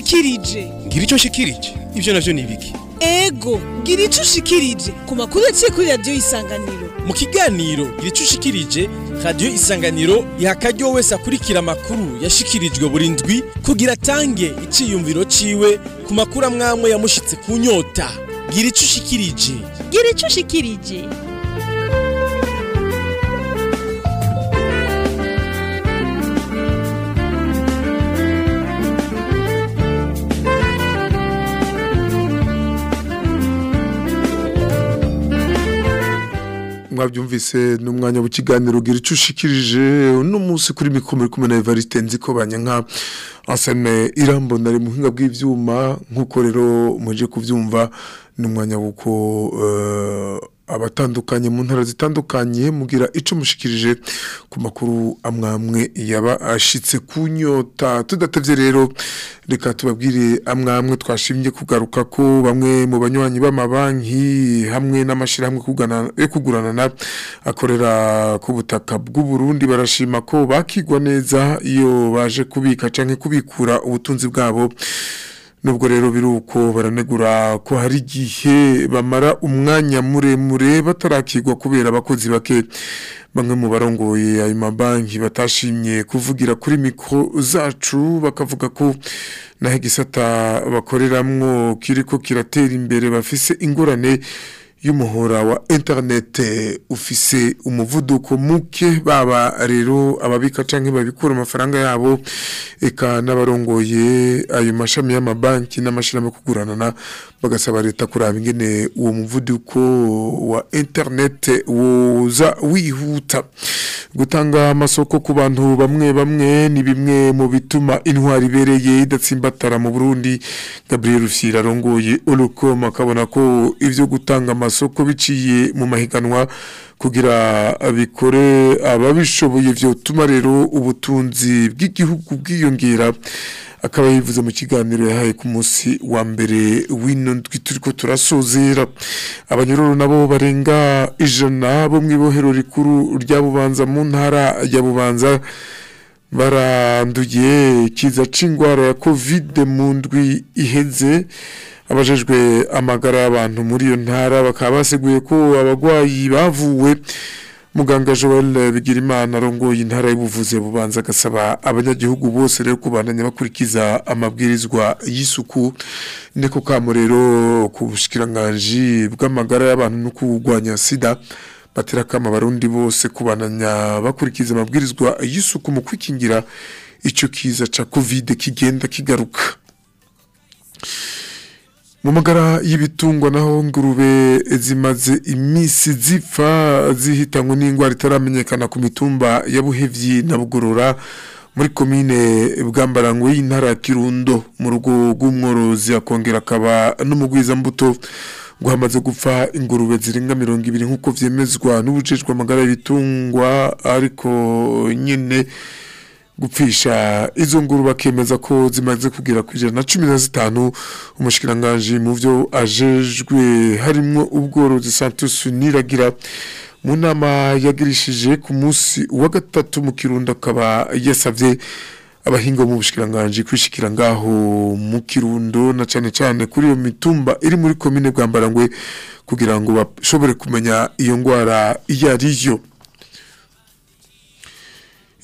ushikirije. Ngira icyo nshikirije ibyo navyo ni ibiki? Ego gira icyo ushikirije. Ku makuru yaciye kuri radiyo y'isanganiro mu kiganiro gira icyo ushikirije radiyo isanganiro iha akaryo wese akurikira amakuru yashikirijwe buri ndwi kugira atange iciyumviro ciwe ku makuru amwamwe yamushitse ku nyota. Gira icyo ushikirije. Gira icyo ushikirije. Mwabyumvise n'umwanya w'ikiganiro gira icyo ushikirije. Uno munsi kuri mikoro kumwe na Evariste nziko banyanka asane irambona ari muhinga bw'ivyuma. Nkuko rero muje kuvyumva n'umwanya wuko uh, abatandukanye mu ntara zitandukanye mugira ico mushikirije ku makuru amwamwe yaba ashitse kunyota tudatevye rero reka tubabwire amwamwe twashimye kugaruka ko bamwe mu banywanyi b'amabanki hamwe n'amashirahamwe kugana yo kuguranana akorera ku butaka bw'u Burundi barashima ko bakigwa neza iyo baje kubika canke kubikura ubutunzi bwabo nubwo rero biruko baranegura ko hari igihe bamara umwanya muremure batarakigwa kubera abakozi bake. Bamwe mu barongoye ayo mabanki batashimye kuvugira kuri mikro zacu bakavuga ko naho igisata bakoreramwo kiriko kiratera imbere bafise ingorane y'umuhora wa internet ufise umuvuduko muke baba rero ababika canke babikura amafaranga yabo eka n'abarongoye ayo mashami y'amabanki n'amashirahamwe kuguranana bagasaba leta kuraba ingene uwo muvuduko wa internet woza wihuta. Gutanga amasoko ku bantu bamwe bamwe ni bimwe mu bituma intwari ibereye idatsimbatara mu Burundi. Gabriel Rufyira arongoye Olocom akabona ko ivyo gutanga amasoko biciye mu mahiganwa kugira abikore ababishoboye vyotuma rero ubutunzi bw'igihugu bwiyongera. Akaba yivuze mu kiganiro yahaye ku munsi wa mbere w'ino turiko turasozera. Abanyororo nabo barenga ijana bo mw'ibohero rikuru rya Bubanza mu ntara ya Bubanza. Baranduye kiza c'ingwara ya covid mu ndwi iheze. Abajejwe amagara y'abantu muri iyo ntara bakaba baseguye ko abagwayi bavuwe. Muganga Joel Bigirimana arongoye intara y'ubuvuzi bubanza agasaba abanyagihugu bose rero kubandanya bakurikiza amabwirizwa y'isuku. Niko kamo rero ku bushikiranganje bw'amagara y'abantu no kugwanya sida batera kama abarundi bose kubandanya bakurikiza amabwirizwa y'isuku mu kwikingira ico kiza ca covid kigenda kigaruka. Mu magara y'ibitungwa naho ngurube zimaze iminsi zipfa zihitanywe n'indwara itaramenyekana ku mitumba ya buhevyi na bugorora muri komine bwambarangwe y'intara ya kirundo. Mu rugo rw'umworozi akongera akaba n'umugwizambuto ngo hamaze gupfa ingurube zirenga mirongo ibiri nk'uko vyemezwa n'ubujejwe amagara y'ibitungwa ariko nyine gupfisha izo nguru bakemeza ko zimaze kugera ku ijana na cumi na zitanu. Umushikiranganji mu byo ajejwe harimwo ubworozi Santos Niragira. Mu nama yagirishije ku munsi wa gatatu mu kirundo akaba yasavye abahinga mu bushikiranganje kwishikira ngaho mu kirundo na cane cane kuri iyo mitumba iri muri komine Bwambarangwe kugira ngo bashobore kumenya iyo ngwara iyo ariyo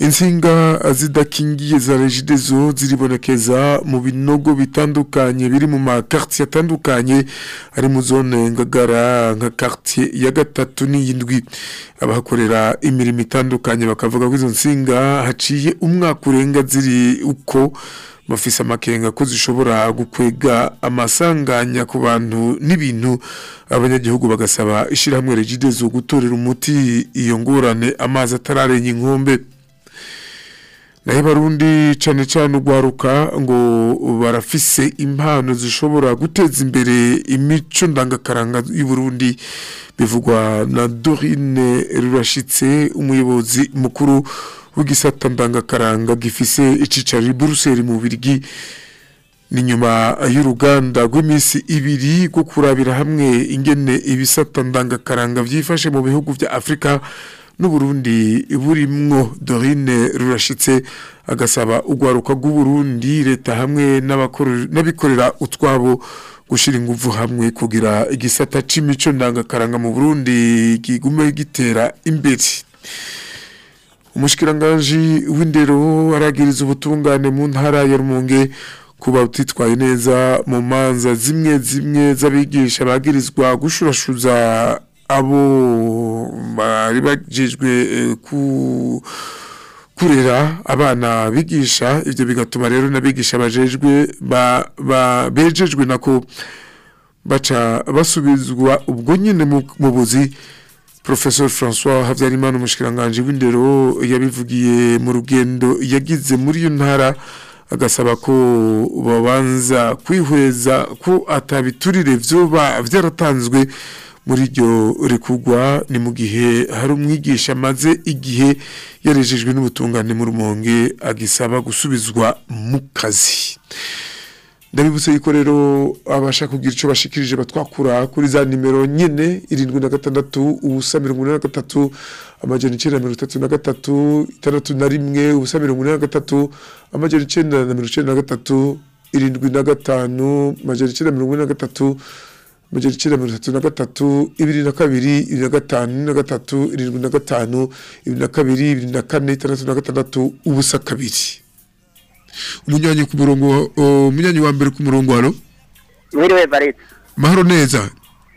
insinga zidakingiye za regidezo ziribonekeza mu binogo bitandukanye biri mu makartier atandukanye ari mu zone ngagara nka quartier ya gatatu n'iyindwi. Abahakorera imirimo itandukanye bakavuga ko izo nsinga haciye umwaka urenga ziri uko. Bafise amakenga ko zishobora gukwega amasanganya ku bantu n'ibintu. Abanyagihugu bagasaba ishirahamwe regidezo gutorera umuti iyo ngorane amazi atararenye inkombe. Naho barundi cyane cyane ugwaruka ngo barafise impano zishobora guteza imbere imico ndangakaranga y'u Burundi bivugwa na Dorine Rurashitse umuyobozi mukuru w'igisata ndangakaranga gifise icicaro i Bruxelles mu Birigi ni nyuma y'uruganda rw'iminsi ibiri rwo kurabira hamwe ingene ibisata ndangakaranga vyifashe mu bihugu vya Afrika n'uburundi burimwo dorine rurashitse agasaba urwaruka rw'uburundi leta hamwe n'abikorera utwabo gushyira ingufu hamwe kugira igisata c'imico ndangakaranga mu burundi gigume gitera imbere. Umushikiranganji w'indero aragiriza ubutungane mu ntara ya Rumonge kuba utitwaye neza mu manza zimwe zimwe z'abigisha bagirizwa gushurashuza abo bari bajejwe eh, ku kurera abana bigisha ivyo bigatuma rero n'abigisha bajejwe ba, ba bejejwe nako baca basubizwa ubwo nyine mu buzi. Professor François Havyarimana umushikiranganje w'indero yabivugiye mu rugendo yagize muri iyo ntara agasaba ko babanza kwihweza ko atabiturire vyoba vyaratanzwe. Muri iryo rekugwa ni mu gihe hari umwigisha maze igihe yarejejwe n'ubutungane mu rumonge agisaba gusubizwa mu kazi. Ndabibutse yuko rero abasha kugira icyo bashikirije batwakura kuri za nimero nyine irindwi na gatandatu ubusa mirongo ine na gatatu amajana icyenda na mirongo itatu na gatatu itandatu na rimwe ubusa mirongo na gatatu icyenda na mirongo icyenda na gatatu irindwi na gatanu icyenda mirongo na gatatu amajana icyenda na mirongo itatu na gatatu ibiri na kabiri ibiri na gatanu na gatatu irindwi na gatanu ibiri na kabiri ibiri na kane itandatu na gatandatu ubusa kabiri. Umunyanyi ku murongo umunyanyi wa mbere ku murongo hano mwiriwe varitse mahoro neza?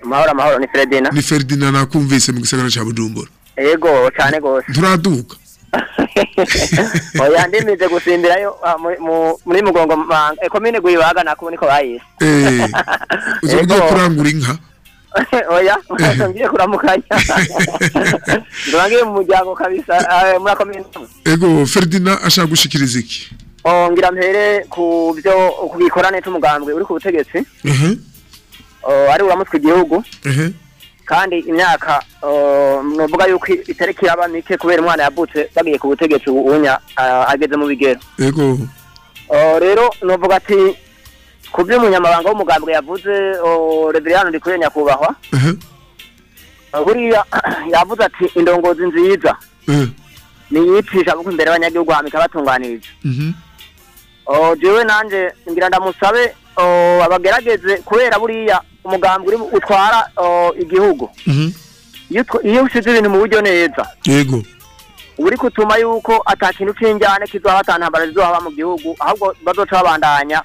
Amahoro amahoro ni Fredina ni Ferdinand nakumvise mu gisagara ca Bujumbura. Yego cyane gose nturaduka oya ndimize gusimbirayo ah, mu- mu- muri mugongo manga komine gwibaga nako niko bayise. Eh uzogiye kurangura inka? Oya ngiye kuramukanya. Ngiye mu muryango kabisa ah, muri komine ego Ferdinand ashaka gushikiriza iki? Oh ngira mpere ku byo ku gikorane c'umugambwe uri ku butegetsi. Oh, ari uramutse igihugu ehe. Kandi imyaka novuga yuko itariki yaba mike kubera umwana yavutse bagiye ku butegetsi ubunya ageze mu bigero. Rero novuga ati ku by'umunyamabanga w'umugambwe yavuze reveriyano ndikure nyakubahwa buriya yavuze ati indongozi nziza. Niyicisha buko imbere y'abanyagihugu hama ikabatunganiriza. Mhm. Jewe nanje ngira ndamusabe abagerageze kubera buriya umugambwe uri utwara igihugu. Mhm. Iyo usize ibintu mu buryo neza. Yego. Uri kutuma yuko ata kintu c'injyane kizohaba ata ntambara zizohaba mu gihugu ahubwo bazoca babandanya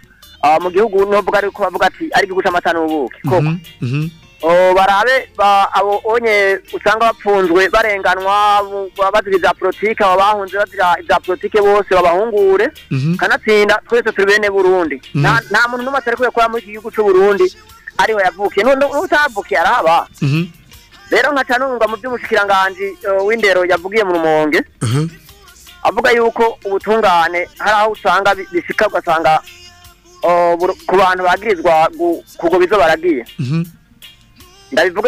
mu gihugu novuga ariko bavuga ati ari igihugu c'amata n'ubuki. Koko? Mhm mhm. Barabe ba- abo onye usanga bapfunzwe barenganwa bazira ivya politike abo bahunze bazira ivya politike bose babahungure kanatsinda twese turi bene burundi. Nta muntu n'umwe atarekuye kuba muri iki gihugu c'uburundi ari we yavukiye. Nu- nu- n'utavukiye araba. Mhm. Rero nkaca numva mu vy'umushikiranganji eh, w'indero yavugiye mu rumonge. Ehe avuga yuko ubutungane hari aho usanga bi- bishika ugasanga oh, ku bantu bagirizwa gu- kugo bizo baragiye. Mhm.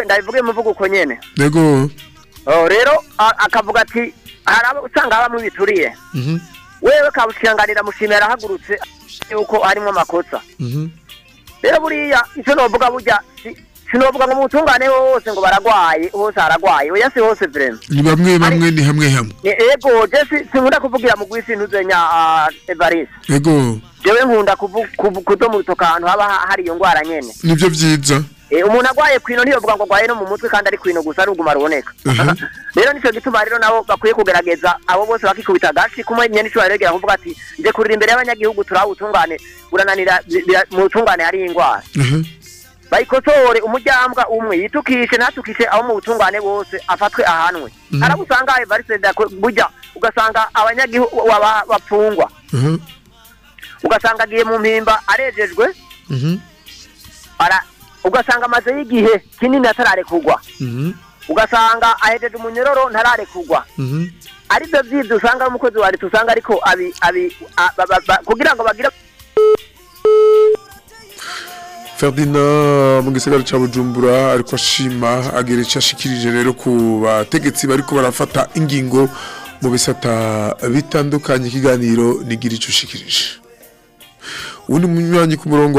Ndabivuge muvuga uko nyene. Ego. Oh, rero akavuga ati hari abo usanga bamwe bituriye mhm. Wewe kabushiranganira mushimira arahagurutse yuko harimo amakosa mhm. Rero buriya icyo novuga burya si- sinovuga ngo mutungane wose ngo baragwaye hose haragwaye oya si hose vrema ni bamwe bamwe ni hamwe hamwe. Ego je si- sinkunda kuvugira mu gwisi ntuzenya uh, evarisi ego. Jewe nkunda kudomurutoka ahantu haba ha- hari iyo ngwara nyene. Nivyo vyiza umuntu agwaye kwino ntiyovuga ngo agwaye no mu mutwe kandi ari kwino gusa ruguma ruboneka. Rero nico gituma rero nabo bakwiye kugerageza abo bose bakikubita agashi kumwe nyene ico baregera kuvuga ati nje kurira imbere y'abanyagihugu bi- bira- mu butungane hari ingwara ehe. Bayikosore umuryanbwa umwe yitukishe ntatukishe abo mu butungane bose afatwe ahanwe. Mhm. arabo usanga evariste burya ugasanga abanyagihugu bapfungwa ugasanga agiye mu mpimba arejejwe. Mhm ugasanga amaze y'igihe kinini atararekugwa mhm. Ugasanga ahejeje umunyororo ntararekugwa mhm. Aribyo byibyo usanga umukozi wa leta usanga ariko kugira ngo bagire Ferdinand mu gisagara ca Bujumbura ariko ashima agira icyo ashikirije rero ku bategetsi bariko barafata ingingo mu bisata bitandukanye. Ikiganiro nigira icyo ushikirije. Ubundi munywanyi ku murongo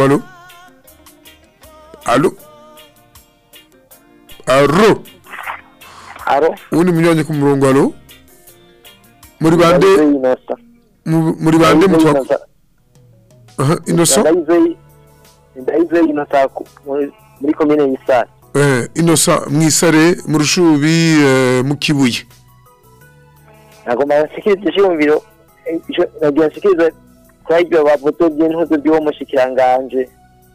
alo alo alo aro uwundi munywanyi ku murongo alo muri bande muri bande mutwa aha inoso ndayize inosa ku- muri- komine y'isare eh inosa mwisare mu rushubi mu kibuye nagomba eh, ico- nagira nshikirize kuri ibyo bavuze by'intuzo by'uwo mushikiranganje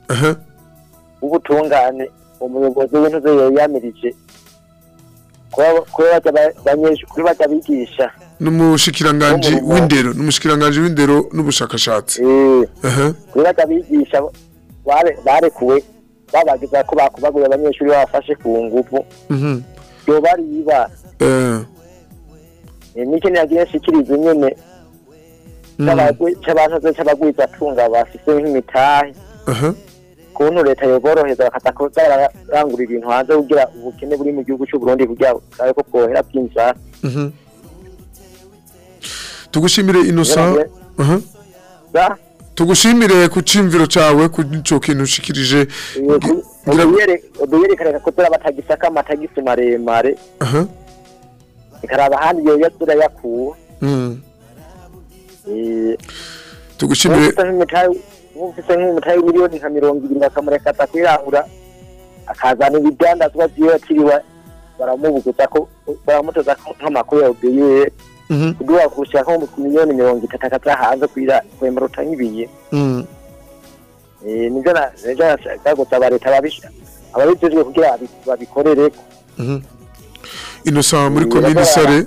aha. W'ubutungane umuyobozi w'intuzo yari yamirije kuba kuba baja ba- banyeshu- kuri baja bigisha n'umushikiranganji Wo mu- w'indero n'umushikiranganji w'indero n'ubushakashatsi eh, kuri baja bigisha bare- barekuwe babagiza ko bakubaguye abanyeshuri babafashe ku nguvu mhm yoba ariba eh n'icyo nagira nshikirize nyene mhm, c'abantu c'abagwiza atunga bafise nk'imitahe aha kuntu leta yoboroheza bakata ko barangura ibintu hanze kugira ubukene buri mu gihugu cy'u Burundi kugira bwawe ko bwohera bw'inzara mhm. Tugushimire za? Tugushimire ku cimviro cawe ku ico kintu ushikirije. Uduyerekaneka ko turi batagisaka amatagisi maremare. Ikaraba ahandi yoya turayakuwe Eh, tugushimire ufise nk'umutahe ufise nk'umutahe miliyoni nka mirongo ibiri bakamureka atakwirangura akazana ibidandazwa vyiwe atiriwe baramubuguza ko baramutoza nk'amakuru ya obeye mhm. Kuduha kurusha nko ku miliyoni mirongo itatu akaza hanze kwemera utanyibiye mhm. Eh, nivyo nashaka gusaba leta ababijejwe kugira babi- babikorere. Mhm. Inosa muri Mm, komini sare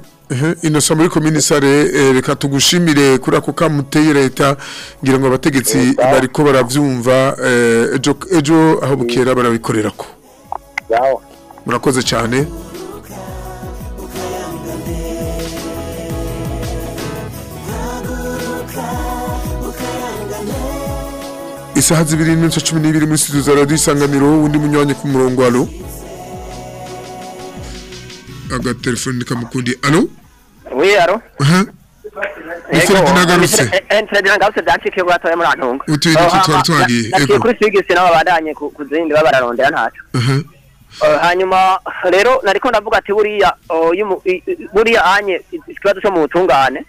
inosa muri komini sare eh, reka tugushimire kuri ako kamuteye leta ngira ngo abategetsi bariko baravyumva eh, ejo ejo aho bukera barabikorerako. Yaho murakoze cyane. Isaha zibiri n'iminsi cumi n'ibiri muri studio za radiyo isanganiro undi munywanyi ku murongo alo agatelefoni kamukundi alo Oui, aro. aha Ifredi nagarutse Enfredi nagarutse byancikiye ko batoye muri antunga. Utuye duto twari Naciye ego. kuri Sigisi nabo badanye ku ku zindi babararondera Eh, hanyuma rero nariko ndavuga ati buriya oh, buriya anye ikibazo cyo mu butungane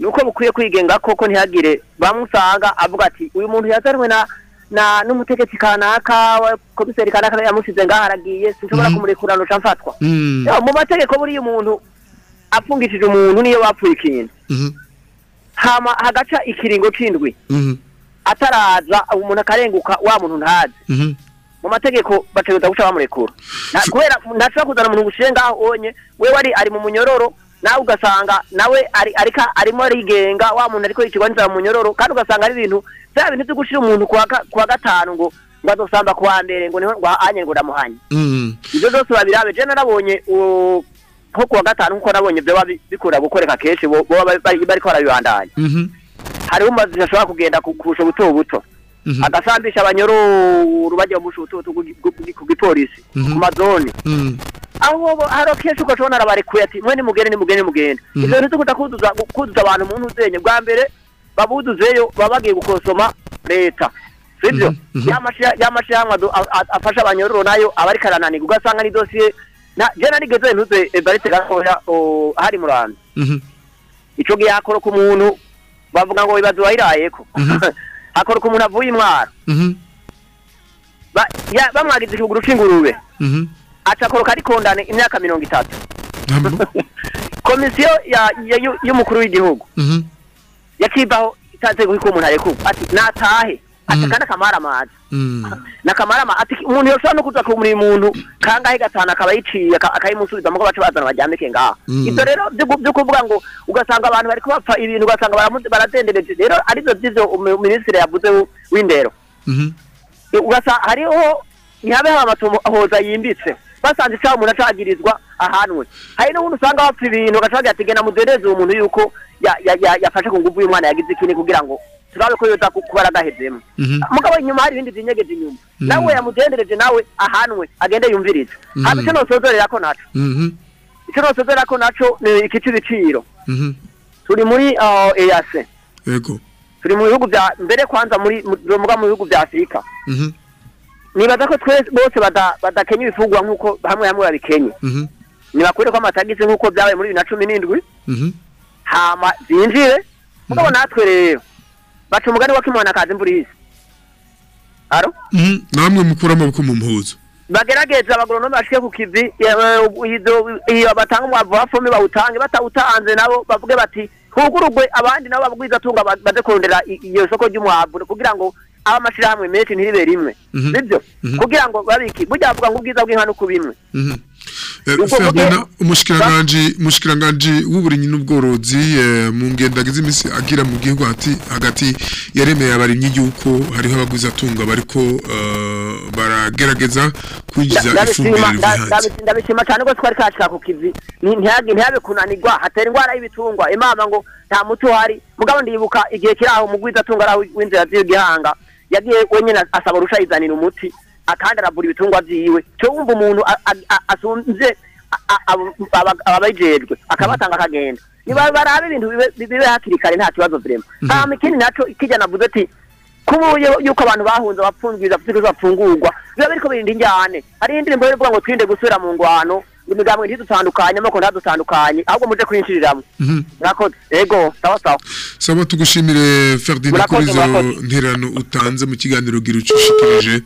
nuko bukwiye kwigenga koko ntihagire bamusanga avuga ati uyu muntu yazanwe na na n'umutegetsi kanaka komiseri kanaka yamusize ngaho aragiye sinshobora kumurekurana uca mfatwa Mm. Mu mategeko buriya umuntu apfungishije umuntu niyo bapfuye ikintu. Mhm. hagaca ikiringo c'indwi. Mhm. ataraza umuntu akarenguka wa muntu ntazi Mhm. mu mategeko bategereza guca bamurekura kubera ntashobora kuzana umuntu gushiye ngaho onye wewe ari ari mu munyororo nawe ugasanga nawe arimo arigenga wa muntu ariko yicirwa n'inzara mu munyororo kandi ugasanga ari ibintu bya bintu byo gushira umuntu ga- kuwa gatanu ngo ngo azosamba kuwa mbere ngo ni ho ngo ngo ndamuhanye. Ibyo byose babirabe je narabonye uwo- nko kuwa gatanu nk'uko nabonye byo bikunda gukoreka kenshi bari bariko barabibandanya Mhm. hariho umazi ashobora kugenda ku kusho buto buto Mhm. agasambisha abanyororo bajya mu busho buto buto ku- gipolisi Mhm. ku mazoni Mm. aho hari kenshi ugashobona arabarekuye ati mwe nimugende nimugende nimugende Mhm. ivyo bintu tukuta kuzuza abantu mu ntuzenye bwa mbere babuduzeyo baba bagiye gukosoma leta sivyo Mhm. Mhm. y'amashirahamwe adu- a- a- afasha abanyororo na yo aba ariko arananirwa ugasanga ni dosiye na je narigeze ntuze evariste gatoya hari murambi Mhm. ico gihe hakoroka umuntu bavuga ngo bibazo wayirayeko Mhm. hakoroka umuntu avuye imwaro Mhm. Bamwagize ikiguru c'ingurube Mhm. aca akoroka arikondane imyaka mirongo itatu. Komisiyo y'umukuru w'igihugu. Yakivaho itaze guhika umuntu arekurwa ati natahe. Ati Mhm. kandi akamara amazi Mm. nakamara amazi ati umuntu yoshobora no kuza kumura umuntu kangahe gatanu akaba yiciye aka- akayimusubiza muko baca bazana baryamike ngaha Mm. ivyo rero gu- vyo kuvuga ngo ugasanga abantu bariko bapfa ibintu ugasanga baradendereje rero arivyo vy'ivyo umu- minisitiri yavuze w'indero. Ugasanga hariho ntihabe haba amatohoza yimbitse. Basanze icyaha umuntu acagirizwa ahanwe hari n'ubundi usanga bapfa ibintu ugaca bagira ati genda mudereze uwo muntu yuko ya- ya- ya- yafashe ku nguvu uyu mwana yagize ikini kugira ngo. Turabe ko yoza ku- kuba aragahezemo Mhm. mugabo inyuma hari ibindi vyinyegeje inyuma Mm. nawe yamudendereje nawe ahanwe agende yumvirize Mm. hama ico nosozererako naco Mhm. ico nosozererako naco ni iki c'ibiciro Mhm. turi muri uh, EAC Yego. turi mu bihugu vya mbere kwanza muri mu- muga mu bihugu vya Afurika Mhm. nibaza ko twese bose bada- badakenya ibifungurwa nk'uko hamwe hamwe babikenye Mhm. nibakure ko amatagisi nk'uko byabaye muri bibiri na cumi n'indwi Mhm. hama zinjire mugabo natwe rero baca umugani wa kimona kazi imvura ihise aro Mhm. namwe mukura amaboko mu mpuzu bagerageza abagoronome bashike ku kivi eh, izo- iyo batanga umwavu wa fome bawutange batawutanze nabo bavuge bati hugurugwe abandi nabo babwiza tunga ba- baze kurondera iyo soko ry'umwavu kugira ngo abe amashirahamwe menshi ntiribe rimwe Mhm. sibyo Mhm. kugira ngo babiki burya bavuga ngo ubwiza bw'inka nuko bimwe Eh, umushikiranganje w'uburinyi n'ubworozi eh, mu ngendagize imisi agira mu gihugu hagati yaremeye abarimyi yuko hariho abaguza tunga bariko eh, baragerageza kwinjiza ifumbire ndabishima cyane rwose ko ari kashika ku kivi ntihabe kunanirwa hatera indwara y'ibitungwa. Imama ngo nta muti uhari. Mugabo ndibuka igihe kiri aho mugwiza tunga araho w'inzira z'igihanga yagiye wenyine asaba urusha yizanira umuti. Akandi aravura ibitungwa vyiwe. Cyo wumva umuntu asunze ababijejwe akabatanga akagenda. Barabe ibintu bibe- hakiri kare nta kibazo vrema hama ikindi naco ikijya navuze ati kubuye yuko abantu bahunze bapfungiriza afite bapfungurwa biba biriko birinda injyane. Hari indirimbo ivuga ngo twirinde gusubira mu ngwano imigambwe ntidutandukanye amoko ntadutandukanye ahubwo muje kwinshiriramwo Mhm. murakoze. Ego sawa sawa. Saba tugushimire Ferdinand kuri izo nterano utanze mu kiganiro gira ucushikirije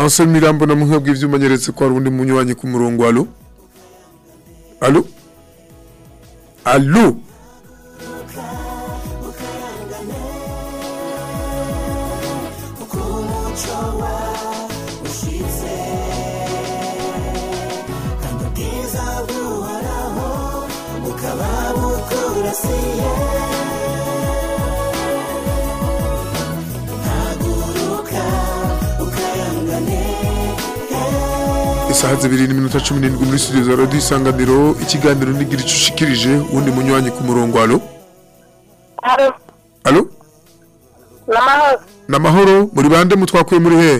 Anselme Mirambo na muhinga bw'ivyuma nyeretse ko hari undi munywanyi ku murongo alo? Alo? Alo? Isaha zibiri n'iminota cumi n'indwi muri studio za radio isanganiro ikiganiro nigira ico ushikirije uwundi munywanyi ku murongo alo alo namahoro namahoro muri bande mutwakuye muri he?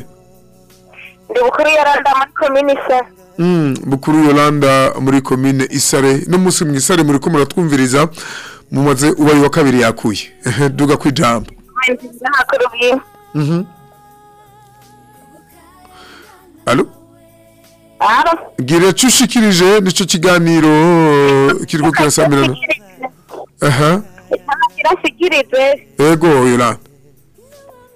Ndi bukuru yaranda muri komini se Mm, bukuru Yolanda muri komine Isare. No musi mu Isare muri ko muratwumviriza mumaze ubaye wa kabiri yakuye. Duga kwijambo n'amakuru bw'inka Gira cushikirije nico kiganiro kiriko kirasamirana Aha icanagira nsigirize ego Yolanda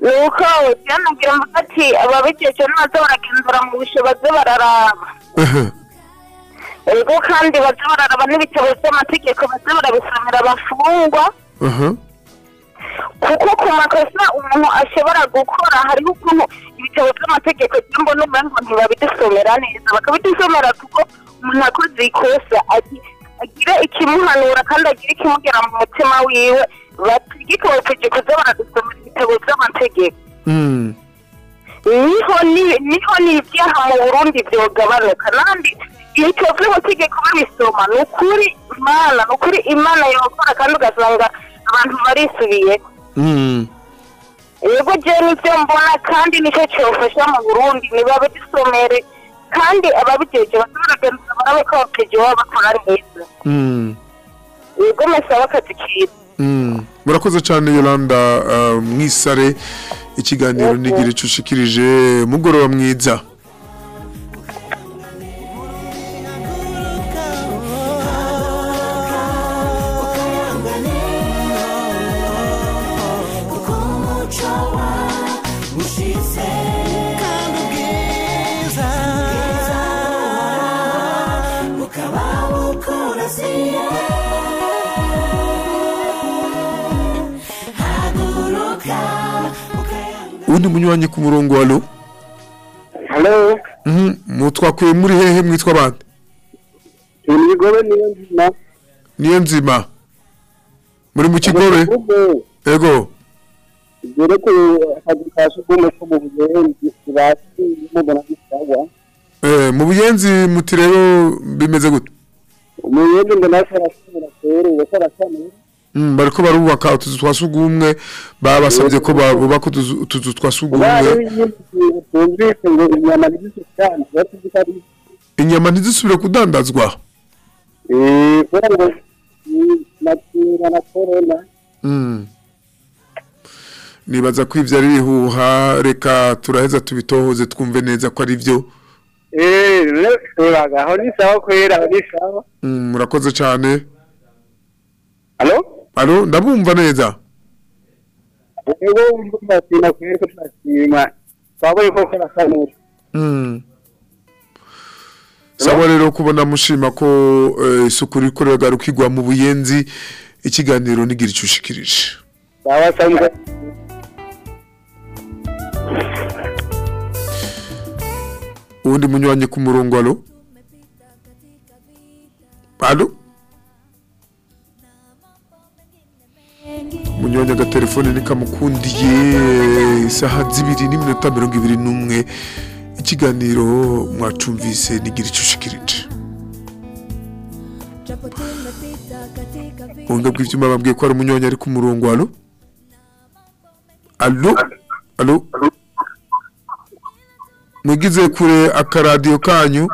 ni uko icanagira mvuga ati ababijeje na zo baragenzura mu bushobozi bararaba Ehe. Ego kandi baze bararaba n'ibitabo by'amategeko baze barabisomera abafungwa aha kuko ku makosa umuntu ashobora gukora hariho ukuntu ibitabo by'amategeko cyangwa n'uburengo ntibabidusomera neza. Bakabidusomera kuko umuntu akoze ikosa agi- agire ikimuhanura kandi agire ikimugera mu mutima wiwe. Bategeke kuza baradusomera ibitabo by'amategeko. Mm niho ni- niho n'ibyaha mu burundi byogabanuka. Kandi ibitabo by'amategeko babisoma ni ukuri imana ni ukuri imana yabakora kandi ugasanga abantu barisubiye. Mm yego jewe nivyo mbona kandi ni cyo cyofasha mu burundi nibabidusomere kandi ababijeje bazabaragenza barabe ko baba bakora neza. Mm yego mesaba akazi kiza Mm. murakoze cyane Yolanda uh, mwisare ikiganiro nigira ico ushikirije mugoroba mwiza. Undi munywanyi ku murongo alo halo Mhm mutwakuye muri hehe mwitwa bande? Imigobe niyo nzima. Niyo nzima. Muri mu kigobe? Ego. Byerekeye akazi ka sugumwe ko mu buyenzi ibasi mubona gisawa eh mu buyenzi muti rero bimeze gute? Umuyenzi ngo nawe arasubira kera uwo ko Mm, bariko barubaka utuzu twa sugumwe babasabye ko babubaka utuzu twa bari sugumwe inyama ko ntizisubire kudandazwa eh Mm. nibaza ko ivyo ari bihuha reka turaheza tubitohoze twumve neza ko ari byo Eh. Mm, murakoze cyane? Alo ndabumva neza Ego umva tina kwera ko tunashima. Twabonye ko. Mm. sawa rero kubona mushima ko eh, isuku riko riragarukirwa mu buyenzi ikiganiro nigira icyo ushikirije uwundi munywanyi ku murongo alo alo munywanyi agatelefone nikamukundiye isaha zibiri n'iminota mirongo ibiri n'umwe. Ikiganiro mwacumvise nigira icyo ushikirije. Ubuhinga bw'ibyuma babwiye ko hari umunywanyi ari ku murongo alo alo alo mwigize kure akaradiyo kanyu?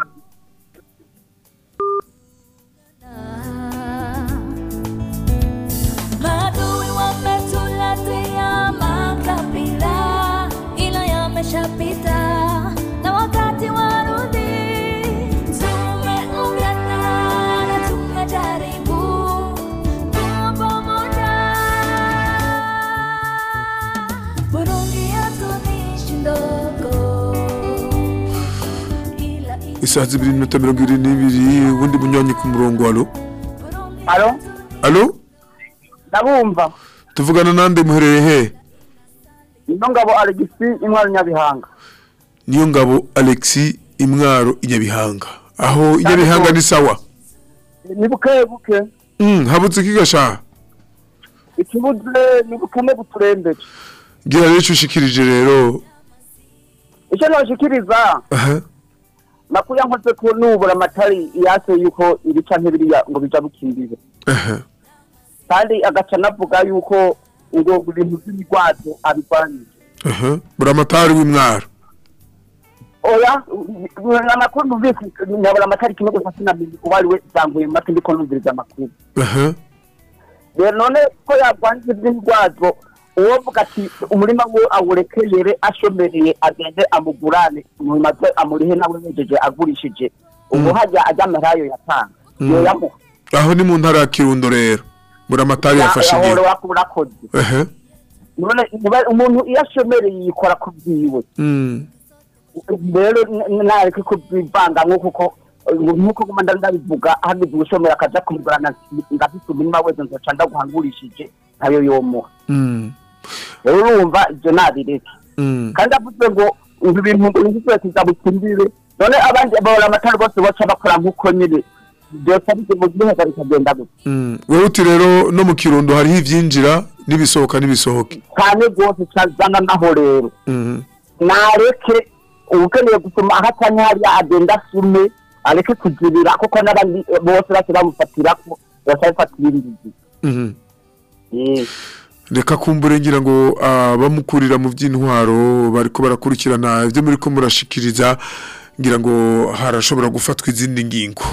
Isaha zibiri n'iminota mirongo ibiri n'ibiri ubundi munywanyi ku murongo alo alo alo ndabumva. Tuvugana nande muherereye he? Ino ngabo alegisi intwaro nyabihanga. Niyo ngabo alexi imwaro inyabihanga aho inyabihanga ni sawa? Ni buke buke. Mm, habutse kigashaha ikibuze ni bukene buturembeje gira rero ushikirije rero. Icyo nashikiriza. Aha nakuya nkoze ko nubura amatari yase yuko ibica nk'ibiriya ngo bija bukimbiwe aha kandi agaca navuga yuko ngo ibintu by'imigwazo abirwanyije aha buramatari w'imwaro. Oya amakuru numvise nyabura amatari kimwe gusa sinamenye uwo ari we zanguye mu matwi ndiko numviriza amakuru. Rero none ko yarwanyije iby'imigwazo uwovuga ati umurima we awurekeyere ashomereye agende amugurane. We amurihe nawe yejeje agurishije. Ubu hajya ajya amarayo yatanga. Yo yamuha. Aho ni mu ntara ya kirundo rero. Yafashe wakurakoze aha none niba- umuntu iyo ashomereye yikora ku byiwe Mm. rero n- nareke kubyivanga nk'uko ko nk'uko nda- ndabivuga hagize ubushomeri akaja kumugurana ngafite umurima wese nzoca ndaguhangurishije ntayo yomuha. Mm. Rero urumva ibyo nabireke Mm. kandi avuze ngo ibintu inzu kiza bukimbire none abandi bahora amatara bose baca bakora nk'uko nyine byose ari byo mu gihe bikagenda gutya wewe uti rero no mu kirundo hariho ivyinjira n'ibisohoka n'ibisohoke cyane rwose cyazana naho rero nareke ukeneye gusoma aho atanye hariya agenda asume areke kugirira kuko n'abandi bose bake bamufatira ko bacabifatira ingizi Mhm. Reka kumbure ngira ngo abamukurira mu by'intwaro bariko barakurikirana ibyo muri ko murashikiriza ngira ngo harashobora gufatwa izindi ngingo.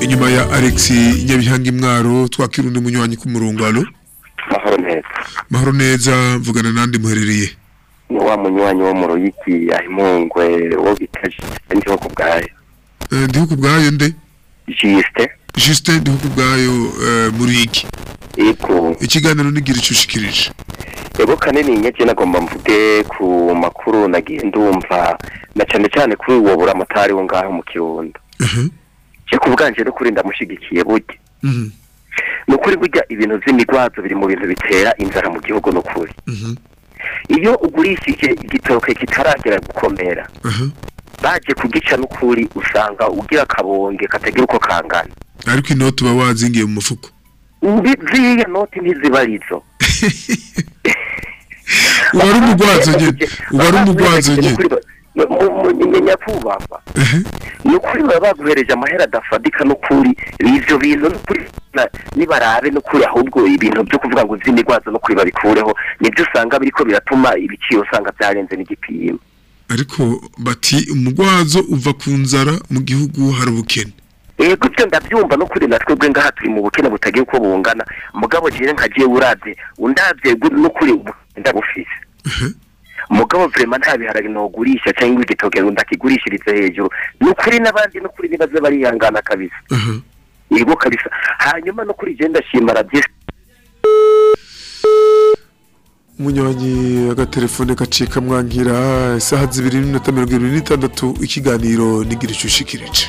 Inyuma ya Alex Nyabihanga imwaro twakirundi munywanyi ku murongo alo mahoro neza. Mahoro neza mvugana nandi muherereye. Ni wa munywanyi wo mu ruyiki yahimungwe wo bita jisite ndiho ku bwayo. Eh, ndiho ku bwayo nde? Jisite Justin ndiho ku bwayo eh, muri iki yego ikiganiro nigira icyo ushikirije yego kanini nyake nagomba mvuge ku makuru nagiye ndumva na cyane cyane kuri uwo buramotari wo ngaho mu kirundo. Je ku bwanje no kuri ndamushigikiye burya. Mhm. ni ukuri burya ibintu vy'imigwazo biri mu bintu bitera inzara mu gihugu no kuri. Mhm. Iyo ugurishije igitoke kitaragera gukomera baje kugica n'ukuri usanga ugira akabonge katagira uko kangana. Ariko inoti uba wazingiye mu mufuko? Ziriya noti ntizibarizo uba ari umugwazo nyine. Uba ari umugwazo nyine. Nyakubahwa ni ukuri baba baguhereje amahera adafadika n'ukuri. Ivyo bintu n'ukuri nibarabe n'ukuri ahubwo ibintu byo kuvuga ngo vy'imigwazo n'ukuri babikureho ni byo usanga biriko biratuma ibiciro usanga vyarenze n'igipimo. Ariko bati umugwazo uva ku nzara mu gihugu hari ubukene. Yego ibyo ndabyumva no kuri natwe bwe ngaha turi mu bukene butagiye uko bungana. Mugabo jire nkagiye uravye undavye gu- no kuri ubu ndabufise mugabo vrema nta biharage nogurisha cyangwa igitoke ngo ndakigurishirize hejuru. Ni ukuri n'abandi no kuri nibaze barihangana kabisa yego kabisa. Hanyuma no kuri je ndashima radiyo umunywanyi agatelefone gacika mwangira isaha zibiri n'iminota mirongo irindwi n'itandatu ikiganiro nigira icyo ushikirije.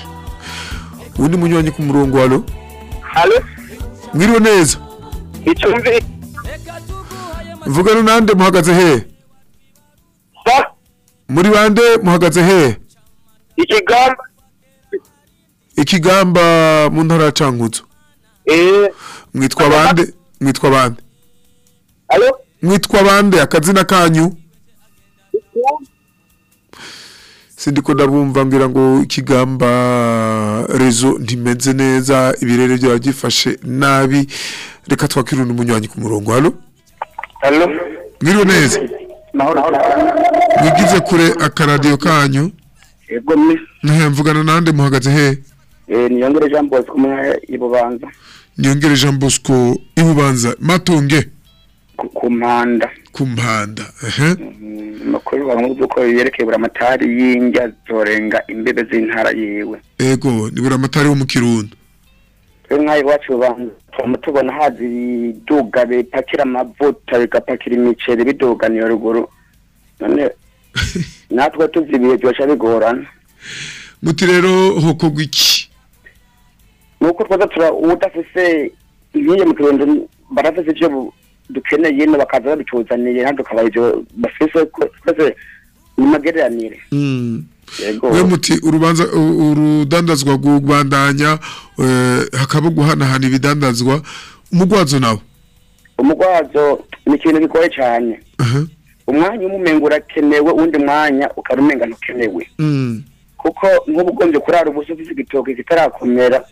Uwundi munywanyi ku murongo halo halo mwiriwe neza? Icumbi mvugana nande muhagaze he? Muri bande muhagaze he? Ikigamba. Ikigamba mu ntara ya cankuzo eh. Mwitwa bande? Mwitwa bande? Mwitwa bande? Akazina kanyu? Sindiko ndabumva ngira ngo ikigamba rezo ntimeze neza ibirere byaba byifashe nabi. Reka twakire undi munywanyi ku murongo. Halo mwiriwe neza? Mwigize kure akaradiyo kanyu. Yego Nhe, mvugana nande muhagaze he? Eh niyongere Jean Bosco ibubanza niyongere Jean Bosco ibubanza matonge. Ku mpanda ku mpanda ehe. Makuru bavuga ko yerekeye buramatari y'injya zorenga imbibe z'intara yiwe. Ego nibura amatari wo mu kirundo. Twe nk'ayo iwacu ubanza tuma tubona hazi ibiduga bipakira amavuta bigapakira imiceri biduganiye ruguru. None natwe tuzi ibihe byosha bigorana. Muti rero hokorwa iki nuko twaza udafise nk'iyo mu kirundo barafise ivyo bu- dukeneye no bakaza babituzaniye natwe tukabaha ivyo bafise twese ni magereranire Mm. yego we muti urubanza urudandazwa rwubandanya eh, hakaba guhanahana ibidandazwa. Umugwazo nawe umugwazo ni ikintu gigoye cyane. Umwanya umwe umenga urakenewe uwundi mwanya ukaba umenga ntukenewe. Mm. kuko nk'ubu ugombye kurara ubusa ufise igitoki kitarakomera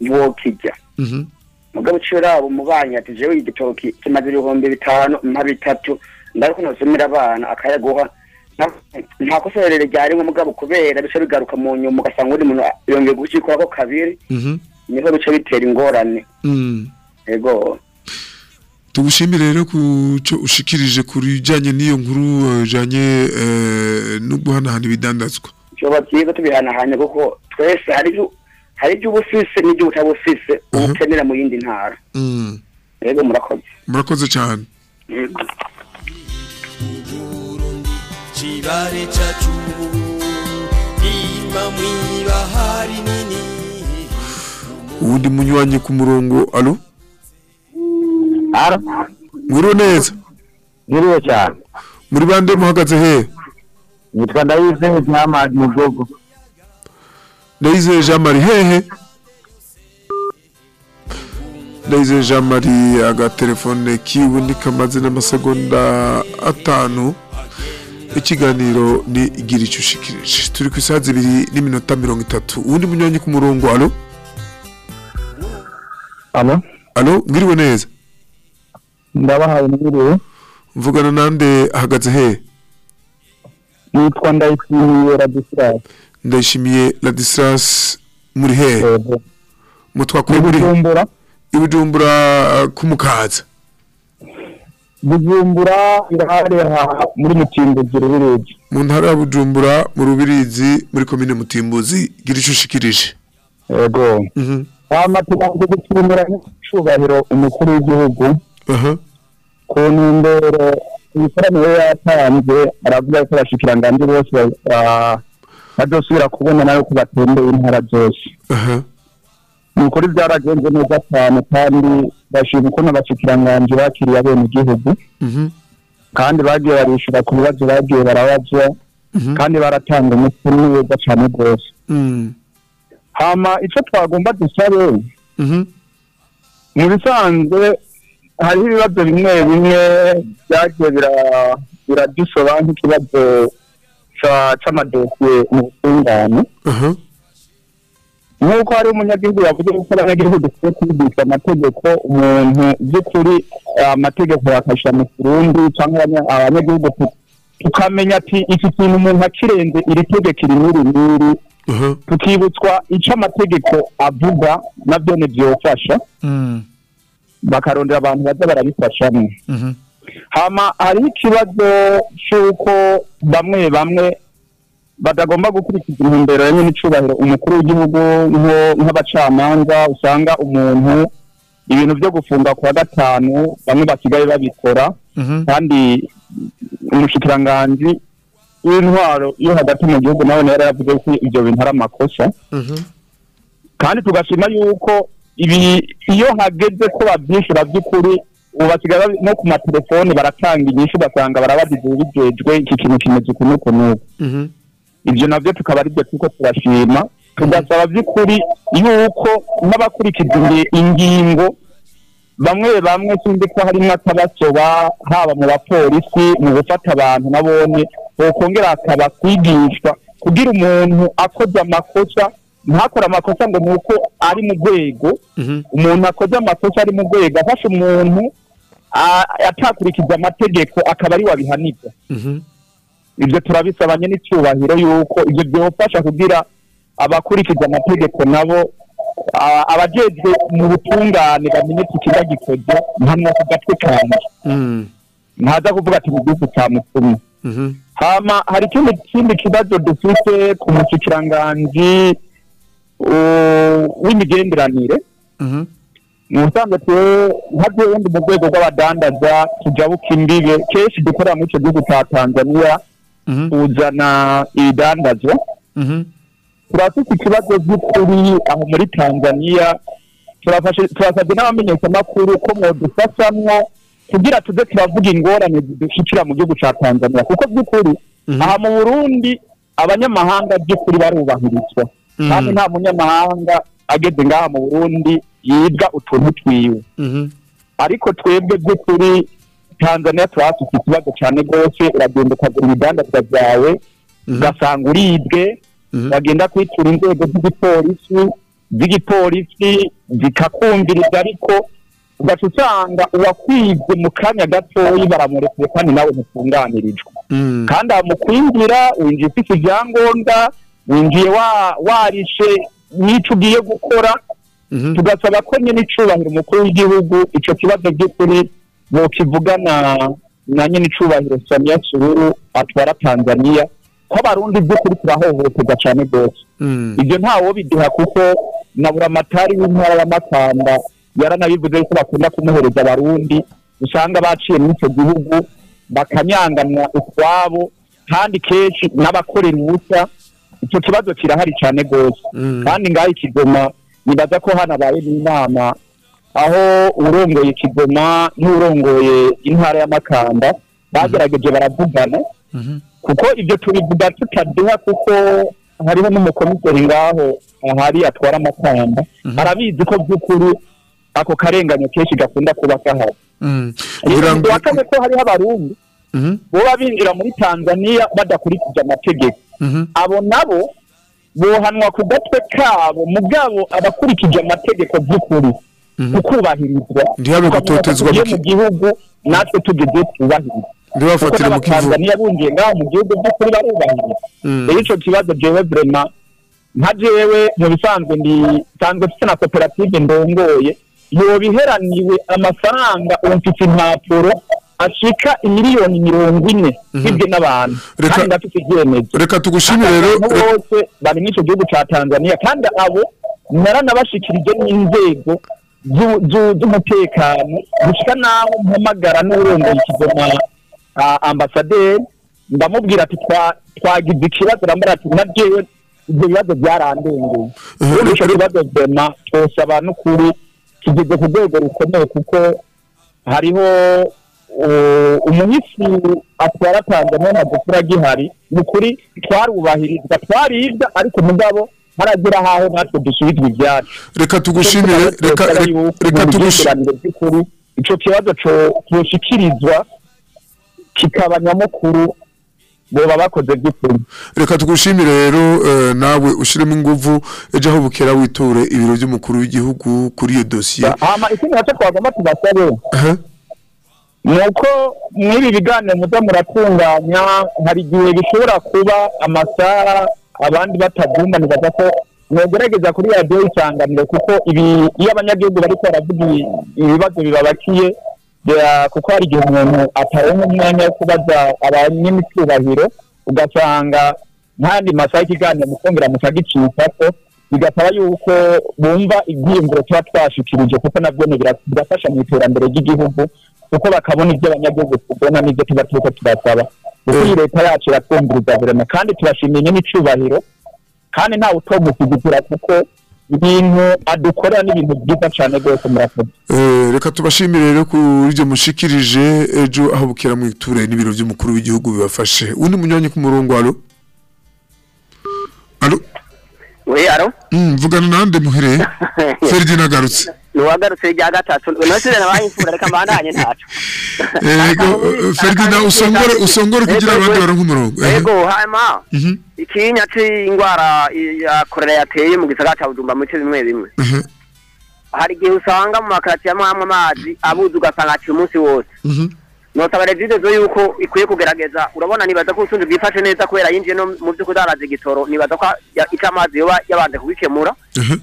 ntiwokirya. Mhm. mugabo uciye uraba umubanyi ati jewe igitoki kimaze ibihumbi bitanu mpa bitatu ndariko nosomera abana akayaguha Nta kosorere ryarimwe mugabo kubera bica bigaruka mu nyuma ugasanga undi muntu yongeye gucikurako kabiri Mhm. ni ho bica bitera ingorane Mm. ego tugushimire rero ku cyo ushikirije ku bijanye n'iyo nkuru eh, janye eh, no guhanahana ibidandazwa vyoba vyiza tubihanahanye kuko twese hari ivyo uba ufise n'ivyo utaba ufise uba ukenera mu yindi ntara Mm. ego murakoze murakoze cyane Yego. Chibare chacu imba mwibahari nini? Uwundi munywanyi ku murongo alo? Alo. mwiriwe neza? Ngiriwe cyane. muri bande muhagaze he? Nitwa Ndayizeye Jean mu bwoko. ndayizeye jean marie hehe ndayizeye jean marie agatelefone kiwe nikamaze n'amasegonda atanu. Ikiganiro ni igira icyo ushikirije turi ku isaha zibiri n'iminota mirongo itatu. Uwundi munywanyi ku murongo alo? Alo. mwiriwe neza? Ndabahaye mwiriwe. mvugana nande ahagaze he? Nitwa Ndayishimiye Radislas. ndayishimiye ladislas muri hehe mutwakuye muri Bujumbura. ibujumbura kumukaza Bujumbura aha muri Mutimbuzi Rubirizi. mu ntara ya bujumbura mu rubirizi muri komine mutimbuzi gira icyo ushikirije Yego. Hama tubanze gutumira n'icubahiro umukuru w'igihugu. Ku ntumbero imikoranire yatanze aravuga ko abashikiranganji bose ba- bazosubira kubona na yo ko batembeye intara zose. Ni ukuri byaragenze neza cyane kandi bashima ukuntu abashikiranganji bakiriye abene igihugu. Kandi bagiye barishyura ku bibazo bagiye barabazwa kandi baratanga umuti neza cyane rwose. Hama icyo twagomba dusabe mu bisanzwe hariho ibibazo bimwe bimwe byagiye bira- biradusoba nk'ikibazo c'amadosiye mu butungane nk'uko hari umunyagihugu yavuze ko abanyagihugu dukwiye kwigisha amategeko umuntu by'ukuri amategeko bakashyira mu kirundi cyangwa abanya- abanyagihugu tu- tukamenya ati iki kintu umuntu akirenze iri tegeko iri n'iri n'iri tukibutswa icyo amategeko avuga na byo byofasha. Bakarondera abantu baza barabifashamo. Hama hariho ikibazo cy'uko bamwe bamwe batagomba gukurikiza intumbero ya n'icyubahiro umukuru w'igihugu nk'abacamanza usanga umuntu ibintu byo gufunga kwa gatanu bamwe basigaye babikora. Kandi umushikiranganji w'intwaro yo hagati mu gihugu nawe yari yaravuze ko ibyo bintu ari amakosa. Kandi tugashima yuko ibi iyo hageze ko babyishyura by'ukuri ubu basigaye no ku matelefoni baratanga inyishu ugasanga barabagize ubijejwe iki kintu kimeze uku n'uku n'uku. Ibyo na byo tukaba ari byo turiko turashima. Tugasaba by'ukuri yuko n'abakurikiza ingi- ingingo bamwe bamwe sinzi ko harimo atabasoba haba mu bapolisi mu gufata abantu nabone bokongera hakaba kwigishwa kugira umuntu akoze amakosa ntakore amakosa ngo ni uko ari mu rwego. Umuntu akoze amakosa ari mu rwego afashe umuntu a- atakurikije amategeko akaba ari wabihanirwa ibyo turabisabanye n'icyubahiro yuko ibyo byofasha kugira abakurikiza amategeko nabo a- abajejwe mu butungane bamenye ati kiba gikoze ntamwo ku gatwe kanjye ntaza kuvuga ati gihugu cya mupfumu hama hari ikindi kindi kibazo dufite ku mushikiranganji w'imigenderanire. Mu busanzwe twe nka twebwe mu rwego rw'abadandaza tujabuka imbibe. Kenshi dukorera muri icyo gihugu cya tanzania tuzana ibidandazwa turafite ikibazo by'ukuri aho muri tanzania. Turafashe- turasabye n'abamenyeshamakuru ko mwodufashamwo kugira tuze turavuga ingorane zidushyikira mu gihugu cya tanzania. Kuko by'ukuri aha mu burundi abanyamahanga by'ukuri barubahirizwa kandi nta munyamahanga ageze ngaha mu burundi yibwa utuntu twiwe. Ariko twebwe by'ukuri tanzania turahafite ikibazo cyane rwose uragenda ukagura ibidandazwa byawe ugasanga uribwe bagenda kwitura inzego z'igipolisi z'igipolisi zikakumviriza ariko ugaca usanga uwakwibye mu kanya gatoyi baramurekuye kandi nawe ntutunganirijwe kandi aha mu kwinjira winjiye ufite ibyangombwa winjiye wa- warishe n'icyo ugiye gukora tugasaba ko nyine icubahiro umukuru w'igihugu icyo kibazo by'ukuri bokivugana na nyine icubahiro samiya sururu atwara tanzania ko abarundi by'ukuri turahohoterwa cyane rwose. Ibyo ntawo biduha kuko na buramatari w'intara ya makamba yaranabivuze yuko bakunda kumuhereza abarundi usanga baciye muri icyo gihugu bakanyanganwa utwabo kandi kenshi n'abakorera ubusa icyo kibazo kirahari cyane rwose. Kandi ngaho ikigoma nibaza ko hanabaye n'inama aho urongoye ikigoma n'urongoye intara ya makamba bagerageje baravugana. Kuko ibyo tubivuga tutaduha kuko hariho n'umukomiseri ngaho ahari atwara amakamba. Arabizi ko by'ukuri ako karenganyo kenshi gakunda kuba kahari Kugira wa kane ko hariho abarundi boba binjira muri tanzania badakurikije amategeko. Abo nabo bohanwa ku gatwe kabo mugabo abakurikije amategeko by'ukuri. Kukubahirizwa. Ntihabe gutotezwa mu gihugu natwe tugeze twubahiriza Ntibafatire mu kivu. Tanzania bungiye ngaho mu gihugu by'ukuri barubahiriza Mm. rero ico kibazo jewe vrema nka jewe mu bisanzwe ndi nsanzwe mfite na koperative ndongoye yobiheraniwe amafaranga ubu mfite impapuro ashika imiliyoni mirongo ine. Hibwe n'abantu kandi ndafite ibyemezo reka tugushimire rero bose bari muri icyo gihugu cya tanzania kandi abo naranabashikirije n'inzego z'umutekano gushika n'aho mpamagara ikigoma ah, ambasaderi ndamubwira ati twa- twagize ikibazo arambara ati na jewe ibyo bibazo byarandengeye rero icyo kibazo vema twosaba n'ukuri kigeze ku rwego rukomeye kuko hariho uh, umuhisi atwara tanzania dufura gihari ni ukuri twarubahirizwa twaribwa ariko mugabo haragera haho natwe dusubizwa ibyacu reka tugushimire reka reka- tugushimire ico kibazo coshikirizwa kikaba nyamukuru boba bakoze by'ukuri. Reka tugushimire rero eh, nawe ushiremo inguvu ejo aho bukera witure ibiro by'umukuru w'igihugu kuri iyo dosiye ikindi na cyo twagomba tubasabe ni uko mw'ibi biganiro muza muratunganya hari igihe bishobora kuba amasaha abandi batabyumva nibaza ko mwogerageza kuri radiyo isanganiro kuko ibi iyo abanyagihugu bariko baravuga ibi- ibibazo bibabakiye kuko hari igihe umuntu ataronka umwanya wo kubaza abanyamicubahiro ugasanga nk'andi masaha y'ikiganiro mukongera mukagicikako bigasaba yuko bumva ibyiyumviro tuba twashikirije kuko na byo birafasha mu iterambere ry'igihugu kuko bakabona ibyo abanyagihugu tubona n'ibyo tuba turiko turasaba. Kuko iyi leta yacu iratwumviriza burema kandi turashimiye n'icubahiro kandi ntawe utomushyigikira kuko ibintu adukorera n'ibintu byiza cyane rwose murakoze. Eh, reka tubashimire rero kuri ibyo mushikirije ejo aho bukera mu iture n'ibiro by'umukuru w'igihugu bibafashe. Undi munywanyi ku murongo alo? Alo? We aro Mm, vugana nande muhereye Ferdinand agarutse nuwagarutse rya gatatu nosire nabaye imfura reka mbandanye ntaco Ego eh, Ferdinand usongore usongore kugira abandi baronke umurongo Eh, ego hama mhm, ikinya c'ingwara ya korera yateye mu gisagara ca Bujumbura mu bice bimwe bimwe mhm, hari igihe usanga mu makaratiye amwe amwe amazi abuze ugasanga aciye umunsi wose mhm, nosaba revide zo yuko ikwiye kugerageza urabona nibaza ko ubutunzi bwifashe neza kubera yinjiye no mu vyo kudaraza igitoro nibaza ko ico amazi yoba yabanje kubikemura mhm,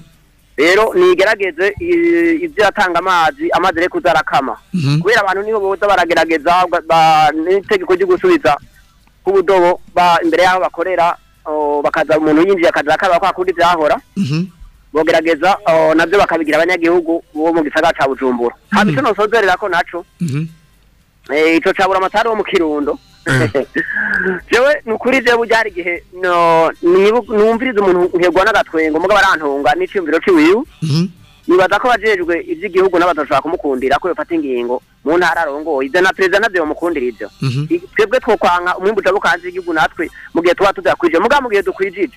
rero nigerageze i- ivyo yatanga amazi amazi rero kuzarakama. Mhm, kubera abantu nibo boza baragerageza ba- ba- n'itegeko ryo gusubiza k'ubudobo ba- imbere y'aho bakorera bakaza umuntu yinjiye akaza akaba kwa kundi vyahora mhm, bogerageza o, navyo bakabigira abanyagihugu bo mu gisagara ca bujumbura. Hama ico nosozererako naco. Mhm, eh, ico cabura amatari wo mu kirundo. jewe nukuri jewe burya hari igihe numviriza umuntu nkegwa n'agatwengo mugabo arantunga n'iciyumviro ciwiwe mhm, nibaza ko bajejwe ivy'igihugu n'abadashobora kumukundira ko yofata ingingo mu ntara arongoye. Ivyo na perezida navyo bamukundira ivyo mhm, twebwe twokwanka umwimbu uja bukanze igihugu natwe mu gihe tuba tudakwije. Mugabo mu gihe dukwijije.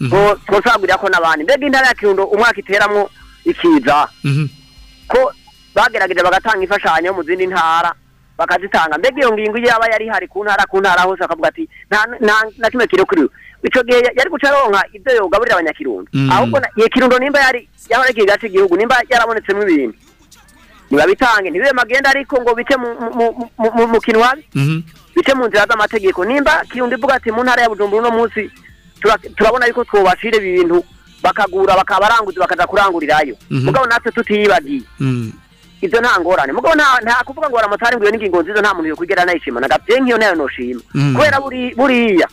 Two- twosagurira ko n'abandi. Mbega intara ya kirundo umwaka iteramwo ikiza. Mhm, ko bagerageje bagatanga imfashanyo mu zindi ntara bakazitanga. Mbega iyo ngingo yaba yari ihari ku ntara ku ntara hose bakavuga ati nta kimwe kiri kuri we ico gihe yari guca aronka ivyo yogaburira abanyakirundo. Mm. ahubwo iyo kirundo nimba yari yahora ikiga c'igihugu nimba yarabonetsemwo ibintu. Nibabitange ntibibe magenda ariko ngo bice mu- kinwabi mhm, bice mu nzira z'amategeko. Nimba kirundo ivuga ati mu ntara ya bujumbura uno munsi tura- turabona yuko twobashira ibintu bakagura bakaba baranguzi bakaza kurangurirayo. Mhm. mugabo natwe tutiyibagiye. Ivyo nta ngorane mugabo nta kuvuga ngo ngo iyo n'ingingo nziza nta muntu yokwigera anayishima nagavye nk'iyo na yo noshima. Mm. kubera buri- buriya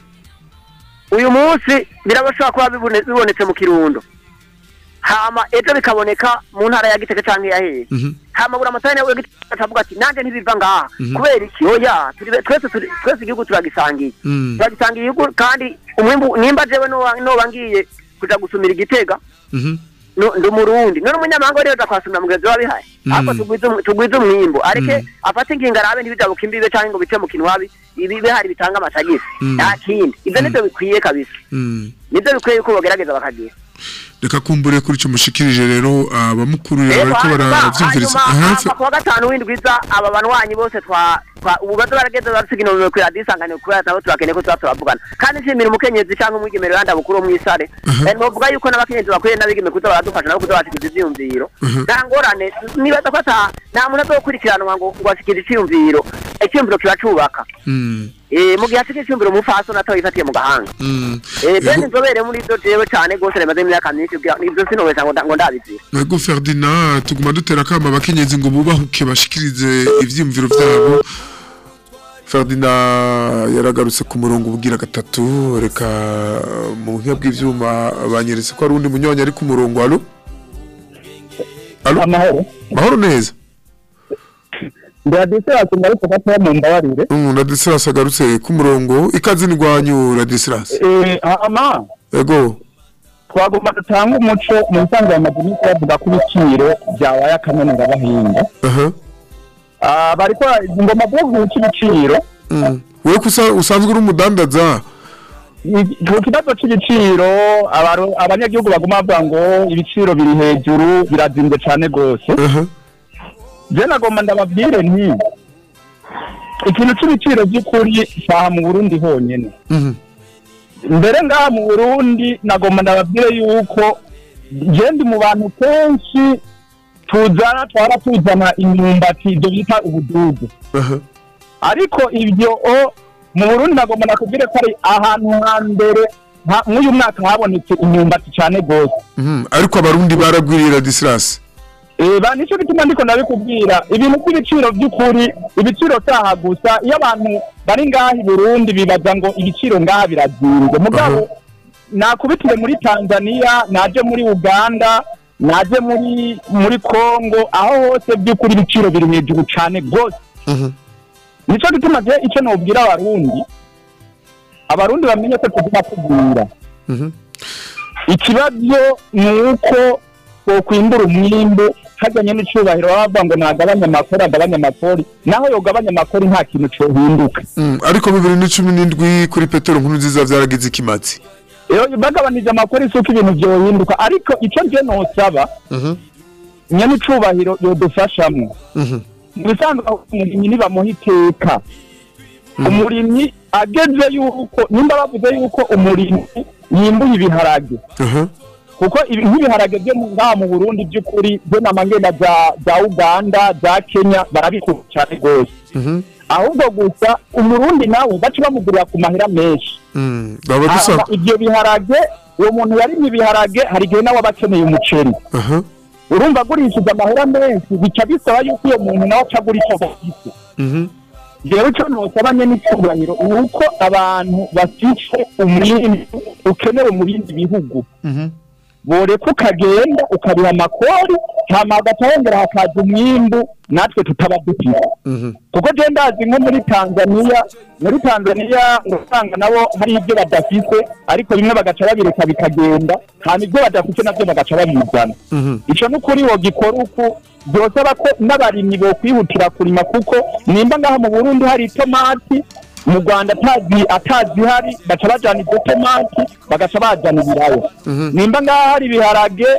uyu munsi birabashobora kuba bibone- bibonetse mu kirundo. Hama ejo bikaboneka mu ntara ya gitega canke ya hehe mhm, hama buri amatari nawe akavuga ati nanje ntibiva ngaha. Mhm. kubera iki? Oya twese twese igihugu turagisangiye. Mhm, turagisangiye igihugu kandi umwimbu nimba jewe noba ngiye kuja gusumira igitega mhm, ndi umurundi none umunyamahanga wari yoza kwasumira mugenzi we abihaye Mm. ariko tugwize um- umwimbu areke Mm. afate ingingo arabe ntibijabuka imbibe canke ngo bice mu kinwabi ibi bihari bitanga amatagisi Mm. nta kindi. Ivyo nivyo bikwiye kabisa. Nivyo bikwiye yuko bogerageza bakagira. Reka kumbure kuri ico mushikirije rero abamukurira Rero bariko baravyumviriza hanyuma aha hama kuwa gatanu w'indwiza aba banwanyi bose twa ubu barasiga inomero kuri radiyo isanganiro kubera nabo turakeneye ko tuba turavugana kandi nshimira umukenyezi canke umwigemero yandi abukuru wo mw'isare Eh, novuga yuko n'abakenyezi bakwiye n'abigeme kuza baradufasha nabo kuza bashikiriza ivyiyumviro. Nta ngorane. Nibaza ko ata nta muntu azokurikiranwa ngo ngo ashikirize iciyumviro iciyumviro kiba cubaka Mhm, Eh, mu gihe ashikiriza iciyumviro umupfasoni atawe yifatiye mu gahanga. Bene Ego- inzobere muri ivyo jewe cane gose remaze imyaka myinshi ivyo sinobesha ngo nda- ngo ndabizira. Ego Ferdinand tuguma dutera kama abakenyezi ngo bubahuke bashikirize ivyimviro vyabo. Ferdinand yaragarutse ku murongo ubwira gatatu reka mu buhinga bw'ivyuma banyeretse ko ari undi munywanyi ari ku murongo. Alo amahoro. Mahoro neza. Ndadisirasi ngarutse gatoya mu mbabarire. Mm, agarutse ku murongo ikaze ni gwanyu Ladislas Eh, ama. Ego. Twagomba dutanga umuco mu nsanzwe y'amadini bavuga ko ibiciro byabaye akanoni ngabahinga aha. Ah, bariko ngomba kuvuga ibiciro Mm. kusa usanzwe uri umudandaza ku kibazo abaro- abanyagihugu baguma bavuga ngo ibiciro biri hejuru birazimvye cane gose je nagomba ndababwire nti ikintu c'ibiciro vy'ukuri saha mu burundi honyene Mhm. mbere ngaha mu burundi nagomba ndababwire yuko je ndi mu bantu kenshi tuzana twara tuzana imyumbati ibyo bita ubududu. Ariko ibyo o mu burundi nagomba nakubwire ko ari ahantu hambere ha- mw'uyu mwaka habonetse imyumbati cyane rwose. Mhm, ariko abarundi baragwirira disirasi Eba ni cyo gituma ndiko ndabikubwira ibintu by'ibiciro by'ukuri ibiciro cyaha gusa iyo abantu bari ngaha i Burundi bibaza ngo ibiciro ngaha birazinze mugabo nakubitire muri Tanzania naje muri Uganda naje muri muri Congo aho hose by'ukuri ibiciro biri hejuru cyane rwose. Nicyo gituma je icyo nobwira abarundi abarundi bamenye ko tuguma tugwira ikibazo ni uko twokwindura umwimbu hajyanye n'icubahiro baba bavuga ngo nagabanye amakori agabanye amakori naho yogabanya amakori nta kintu cohinduka Mm, ariko bibiri n'icumi n'indwi kuri petero nkuru nziza vyaragize ikimazi iyo bagabanije amakori si uko ibintu vyohinduka ariko ico nje nosaba nyene icubahiro yodufashamwo. Mu bisanzwe umurimyi nibamuha iteka. Umurimyi ageze yuko nimba bavuze yuko umurimyi yimbuye ibiharage. Kuko ibi- nk'ibiharage byo ngaha mu burundi by'ukuri byo namangenda za uganda za kenya barabikunda cyane rwose. Ahubwo gusa umurundi nawe baca bamugurira ku mahera menshi. Hama ibyo biharage uwo muntu yarimye ibiharage hari igihe nawe aba akeneye umuceri. Urumva agurishije amahera menshi bica bisaba yuko iyo muntu nawe aca agura icyo afite Mhm. jewe icyo nosabanye n'icyubahiro ni uko abantu bafite umwimbi ukenewe mu bindi bihugu. Boreka ukagenda ukabiha amakori hama hagahita hongera hakaza umwimbu natwe tutaba dufite kuko je ndazi nko muri tanzaniya muri tanzaniya usanga nabo hari ibyo badafite ariko bimwe bagaca babireka bikagenda hama ibyo badafite navyo bagaca babizana. Ico n'ukuri wogikora uku byosaba ko n'abarimyi bokwihutira kurima kuko nimba ngaha mu burundi hari itomati mu rwanda atazi atazihari baca bajana izo tomati bagaca bajana ibiraya. Nimba ngaha hari ibiharage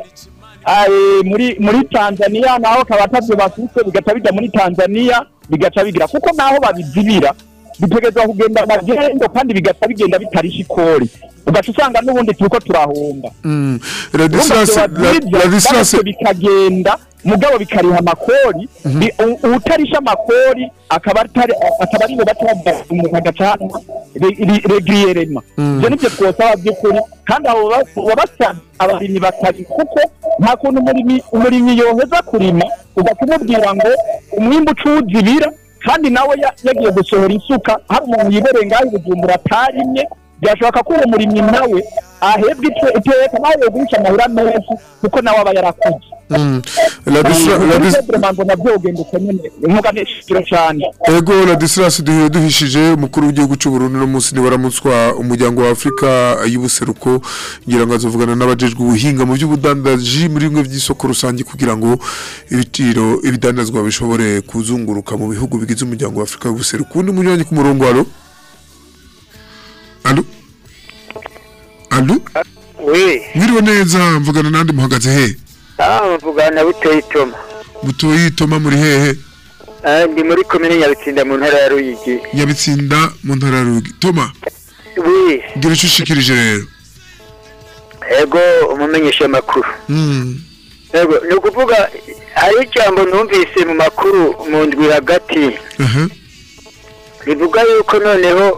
muri tanzaniya naho kaba atavyo bafise bigaca bija muri tanzaniya bigaca bigira. Kuko naho babizibira bitegerezwa kugenda magendo kandi bigaca bigenda bitarisha ikori ugaca usanga n'ubundi turiko turahomba. Mm, baretse bikagenda mugabo bikariha amakori. Bi- u- utarisha amakori akaba ari bo batabwa umuntu agacanwa regiriyerema ivyo nivyo twosaba by'ukuri kandi abo ba- babasaba abarimyi bakari kuko nta kuntu umurimyi yoheza kurima ugakumubwira ngo umwimbu ucuzibira kandi nawe ya- yagiye gusohora isuka. Hari umuntu yibereye ngaho i bujumbura atarimye byashoboka ko uwo murimyi nawe ahebwa ite- iteka nawe yogurisha amahera menshi kuko nawe aba yarakoze Mm, cyane. Ego Ladislas duhiye duhishije umukuru w'igihugu cy'u Burundi no munsi ni waramutswa umuryango wa Afrika y'ubuseruko ngira ngo azovugana n'abajejwe ubuhinga mu by'ubudandaji muri bimwe by'isoko rusange kugira ngo ibiciro ibidandazwa bishobore kuzunguruka mu bihugu bigize umuryango wa Afrika y'ubuseruko undi munywanyi ku murongo alo Alo Alo we Mwiriwe neza mvugana nandi muhagaze he? Aha mvugana buteye itoma Butoyi itoma muri hehe Ah, ndi muri komine nyabitsinda mu ntara ya ruyigi. Nyabitsinda mu ntara ya Rugi Toma. We gira icyo ushikirije rero. Ego umumenyesha amakuru. Mm. ego ni ukuvuga hari ijambo numvise mu makuru mu ndwi hagati. Aha. rivuga yuko noneho eh,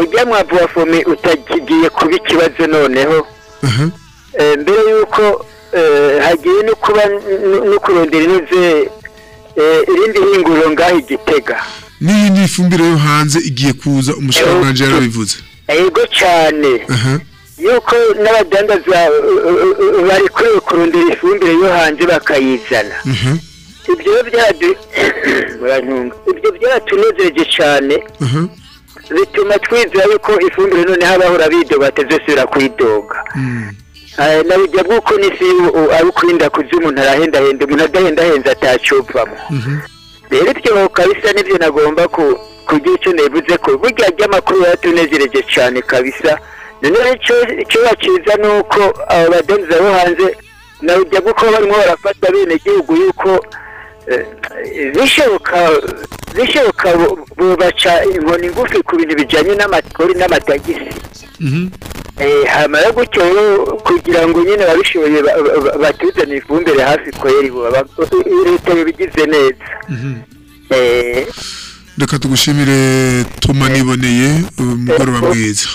ujya mwavu wa fomi utakigiye kuba ikibazo noneho. Eh, mbere yuko eh, hagiye no kuba no kurondera inoze eh, irindi hinguriro ngaho igitega. N'iyi ni ifumbire yo hanze igiye kuza umushikiranganji yarabivuze. ego cyane. Yuko n'abadandaza bari kure kurondera ifumbire yo hanze bakayizana. Ibyo byaratunezereje cyane. Bituma twizera yuko ifumbire none habahora bidoga batazosubira kuyidoga Eh, na bijya bw'uko n'isi ari ukurinda kuzi umuntu arahendahenda umuntu adahendahenze atacupfamo. Rero ibyo kabisa ni byo nagomba ku kugira icyo nevuze ko burya ry'amakuru yaratunezereje cyane kabisa. Noneho icyo bakiza ni uko abo badandaza bo hanze na bijya bw'uko barimo barafata bene gihugu yuko eh, bishoboka bishoboka bo- bo baca inkoni ngufi ku bintu bijyanye n'amakori n'amatagisi. Eh, hamara gutyo kugira ngo nyine babishoboye ba- ba- ba- batuzane ifumbire hafi kweri leta yabigize neza. Eh, reka tugushimire tuma niboneye umugoroba mwiza.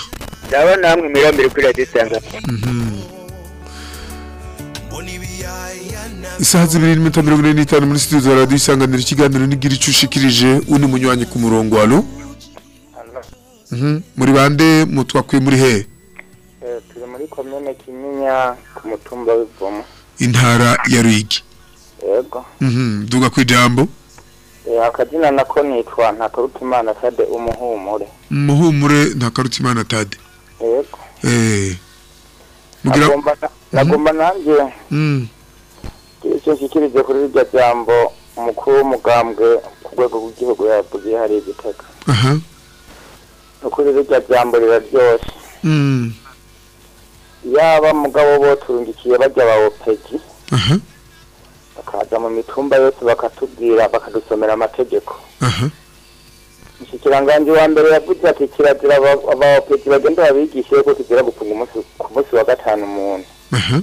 Ndabona namwe mwirambere kuri radiyo isanganiro isaha zibiri n'iminota mirongo ine n'itanu muri studio za radiyo isanganiro ikiganiro n'igira icyo ushikirije undi munywanyi ku murongo alo Mhm. muri bande mutwakwiye muri he? Turi muri komine kinyinya ku mutumba w'ivomo intara ya ruyigi. Yego. Mhm. duga ku ijambo? Eh, akazina nako nitwa ntakarutimana sade umuhumure. Muhumure ntakaruta imana tade. Yego. Eh. Mugira nagomba nagomba nanjye Icyo nshyikirije kuri iryo jambo umukuru w'umugambwe ku rwego rw'igihugu yavuze hari igitega aha. Ukuri iryo jambo riraryoshye Mm. yaba mugabo bo turungikiye bajya ba opegi aha. bakaza mu mitumba yose bakatubwira bakadusomera amategeko. Aha. Mushikiranganji wa mbere yavuze ati kirazira aba- abaopeti bagenda babigishe ko kizira gufunga umunsi ku munsi wa gatanu umuntu aha.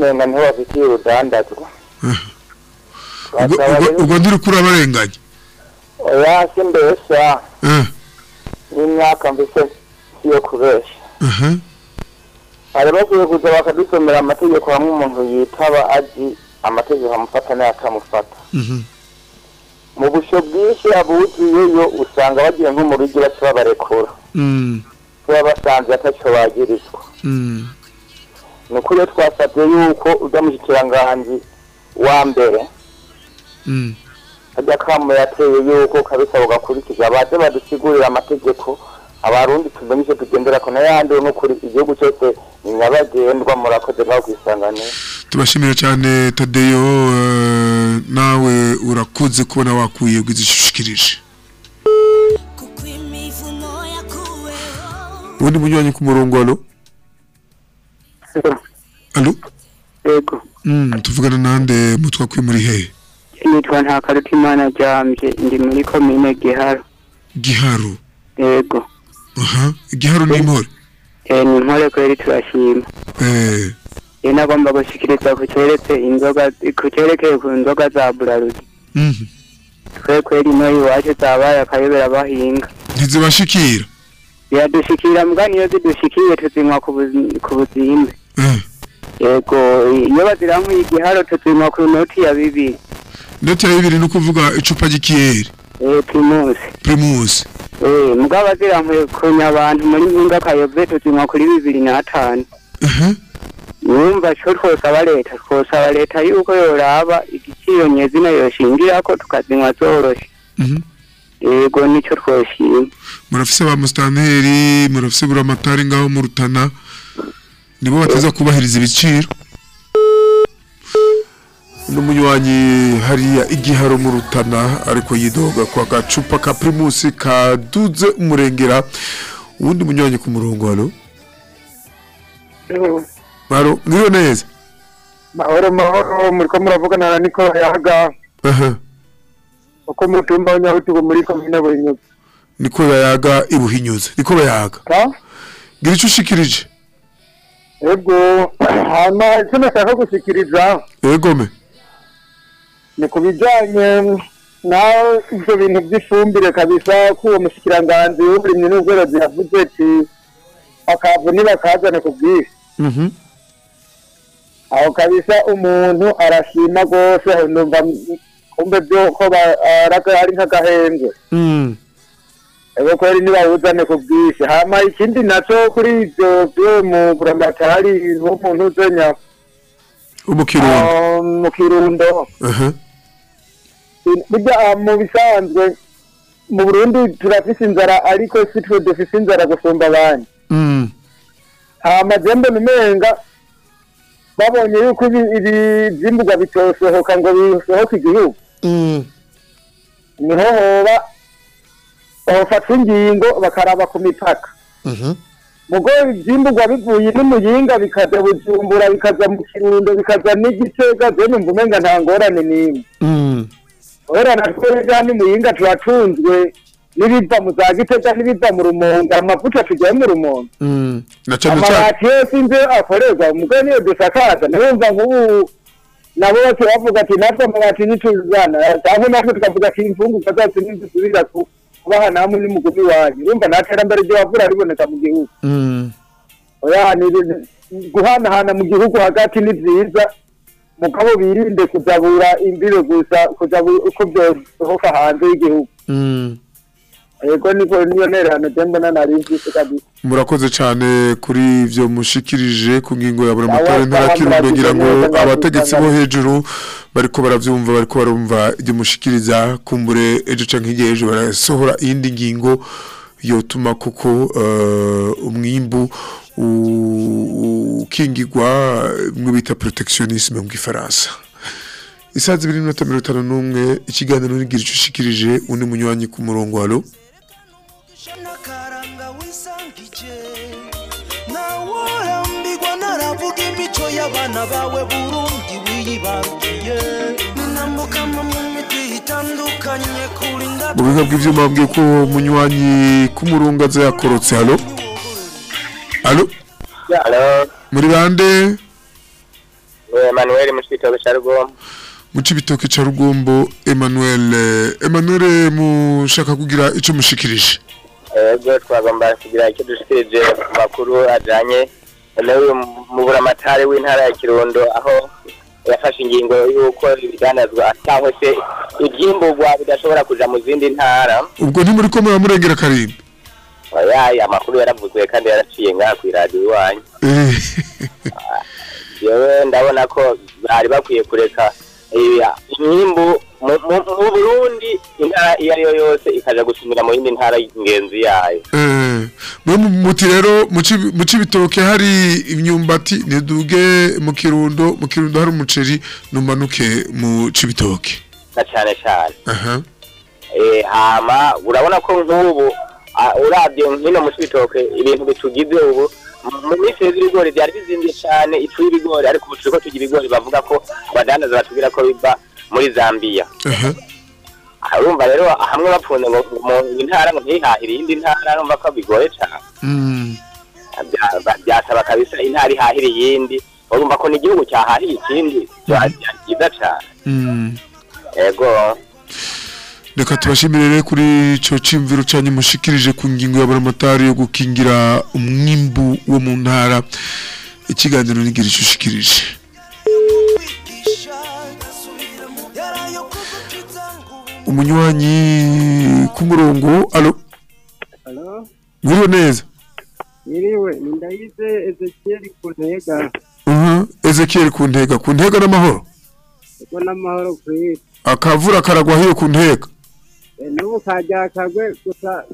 Nawe umenga ni ho bafitiye urudandazwa ubwo ndiri kuri abarenganya oya si mbesha eh n'imyaka mbese si yo kubesha aha. Bari bakwiye kuza bakadusomera amategeko hamwe umuntu yitaba azi amategeko amufata n'ayatamufata Mhm. mu busho bwinshi abuzuyeyo usanga bagiye nko mu rugi baca babarekura. Mm. kuba basanze ataco bagirizwa. Mm. ni ukuri twasabye yuko ujya mu kikiranganji wa mbere. Mm. ajya kamu yateye yuko kabisa ugakurikiza baze badusigurira amategeko abarundi tumenye icyo tugendera ko n'ayandi n'ukuri igihugu cyose ni nyabagendwa murakoze ngaho kwisanganira tubashimira cyane tadeyo eh, nawe urakoze kubona wakuye ubwizishikirije ubundi munywanyi ku murongo alo alo yego Mm, tuvugana nande mutwakwiye muri he? Nitwa ntakarutimana ryambye ndi muri komine giharo. Giharo. Yego aha. Giharo ni impore Eh, ni impore kweri turashima. Eh. Iyo nagomba gushikiriza ku cyeretse inzoga ku cyerekeye ku nzoga za buraruzi. Mhm twe kweri ino iwacu zabaye akayobera bahinga. Ntizibashikira? Biradushikira mbwa niyo zidushikiye tuzinywa ku buzi- ku buzimbe. Yego iyo bazirankuye igiharo tuzinywa ku noti ya bibiri ndetse ya bibiri ni ukuvuga icupa ry'ikiyeri. Eh primusi primus. Eh mbwa bazirankuye kunya abantu muri mpinga kayove tuzinywa kuri bibiri n'atanu aha numva co twosaba leta twosaba leta yuko yoraba igiciro nyezina yoshingirako tukazinywa zoroshe. Mhm. Yego nico twoshima murafise ba mustanteri murafise buramatari ngaho mu rutana. Nibo bateza kubahiriza ibiciro. N'umunywanyi hariya igiharo mu rutana ariko yidoga kwa gacupa ka primus kaduze umurengera. Uwundi munywanyi ku murongo halo halo mwiriwe neza? Mahoro mahoro muriko muravugana na niko yaga. Aha uko mutumba w'inyahutugu muri komine buhinyuza niko bayaga ibuhinyuze niko bayaga gira icyo ushikirije. Ego hama icyo nashaka gushikiriza egome ni ku bijanye na ivyo bintu vy'ifumbire kabisa ko uwo mushikiranganji w'uburimyi n'ubworozi yavuze ati akavu nibakazane ku bwinshi. Mhm. Aho kabisa umuntu arashima rwose numva kumbe vyoko ba- araga- ari nk'agahembwe ego kweri nibawuzane ku bwinshi hama ikindi naco kuri ivyo vyo mu buramatari nk'umuntu uzenya ah, mu kirundo. Burya ah, mu bisanzwe mu burundi turafise inzara ariko si twe dufise inzara gusumba abandi. Mm. Hama je mbona umenga babonye yuko ibi- ibi vyimburwa bitosohoka ngo bisohoke igihugu. Mm. Niho hoba hofatwa ingingo bakaraba ku mipaka. Mhm. Mugo ivyimburwa bivuye n'umuyinga bikaja bujumbura bikaja mu kirundo bikaja n'igitega je numva umenga nta ngorane n'imwe. Mm. Ora natwe ja n'umuyinga turatunzwe n'ibiva mu za gitega n'ibiva mu rumonge amavuta tugiye mu rumonge. Mm. amabati yose inzu akorerwa umugore niyo dusakaza nabumva nk'ubu nabo bose bavuga ati natwe amabati ntituzana cyangwa natwe tukavuga ati imfunguka zacu ntizisubira ku- kubaha namwe n'umugumi wanyu urumva nta terambere ry'abavura riboneka mu gihugu Mm. guhanahana mu gihugu hagati ni byiza mugabo birinde kujabura imbibe gusa uko byosohoka hanze y'igihugu Mm. Yego niko niyo ntererano je mbona nari mfise kabisa. Murakoze cyane kuri ibyo mushikirije ku ngingo ya buri matora Sawa, ntara sawa, kirundo ngira ngo abategetsi bo hejuru bariko baravyumva bariko barumva ibyo mushikiriza. Kumbure ejo canke igihe ejo barasohora iyindi ngingo yotuma kuko eh, umwimbu ukingirwa bimwe bita protectionisme mu gifaransa. Itanu n'umwe ikiganiro nigira ico ushikirije undi munywanyi ku murongo halo y'abana bawe burundi wiyibarukiye ninambukamo mu miti itandukanye kuri mu biga bw'ivyuma bambwiye ko munywanyi k'umurongo aza yakorotse? Halo? Halo? Muri bande? Emmanuel Mushitobe Charugom. mu cibitoke ca rugombo emmanuel. Emmanuel mushaka kugira ico mushikirije? Ego twagomba kugira icyo dushikirije ku makuru ajanye. N'uyu muburamatari w'intara ya Kirundo aho yafashe ingingo y'uko ibidandazwa cyangwa se ibyimburwa bidashobora kuja mu zindi ntara. Ubwo ntimuriko muba murengera karimbi oya amakuru yaravuzwe kandi yaraciye ngaha ku iradiyo iwanyu. Eh, yewe ndabona ko bari bakwiye kureka eh, imyimbu mu- Burundi intara iyo ari yo yose ikaja gusumira mu yindi ntara ingenzi yayo. Eh, muti rero mu cibitoke hari imyumbati niduge mu kirundo mu kirundo hari umuceri numanuke mu cibitoke na cane aha. Eh, hama urabona ko nk'ubu uravye nkino mu cibitoke ibintu bitugize ubu mu- minsi heza ibigori vyari bizimvye cane ifu y'ibigori ariko ubu turiko turya ibigori bavuga ko abadandaza batubwira ko biva muri zambiya aha urumva rero hamwe bapfunze ngo intara ngo ntihahire iyindi ntara urumva ko bigoye cane. Mm. Bya- ba- byasaba kabisa intara ihahira iyindi. Urumva ko n'igihugu cyahahiye ikindi byari byiza cane. Mm. ego. Reka tubashimire rero kuri ico cimviro canyu mushikirije ku ngingo ya buramatari yo gukingira umwimbu wo mu ntara. Ikiganiro ico ushikirije umunywanyi ku murongo alo mwiriwe neza? Iriwe ni ndayize Ezekiel Kuntega. Mhm, Ezekiel ku ntega ku ntega n'amahoro? Ego n'amahoro kwiri akavura karagwa hiyo ku ntega E, n'ubu kajya kagwe gusa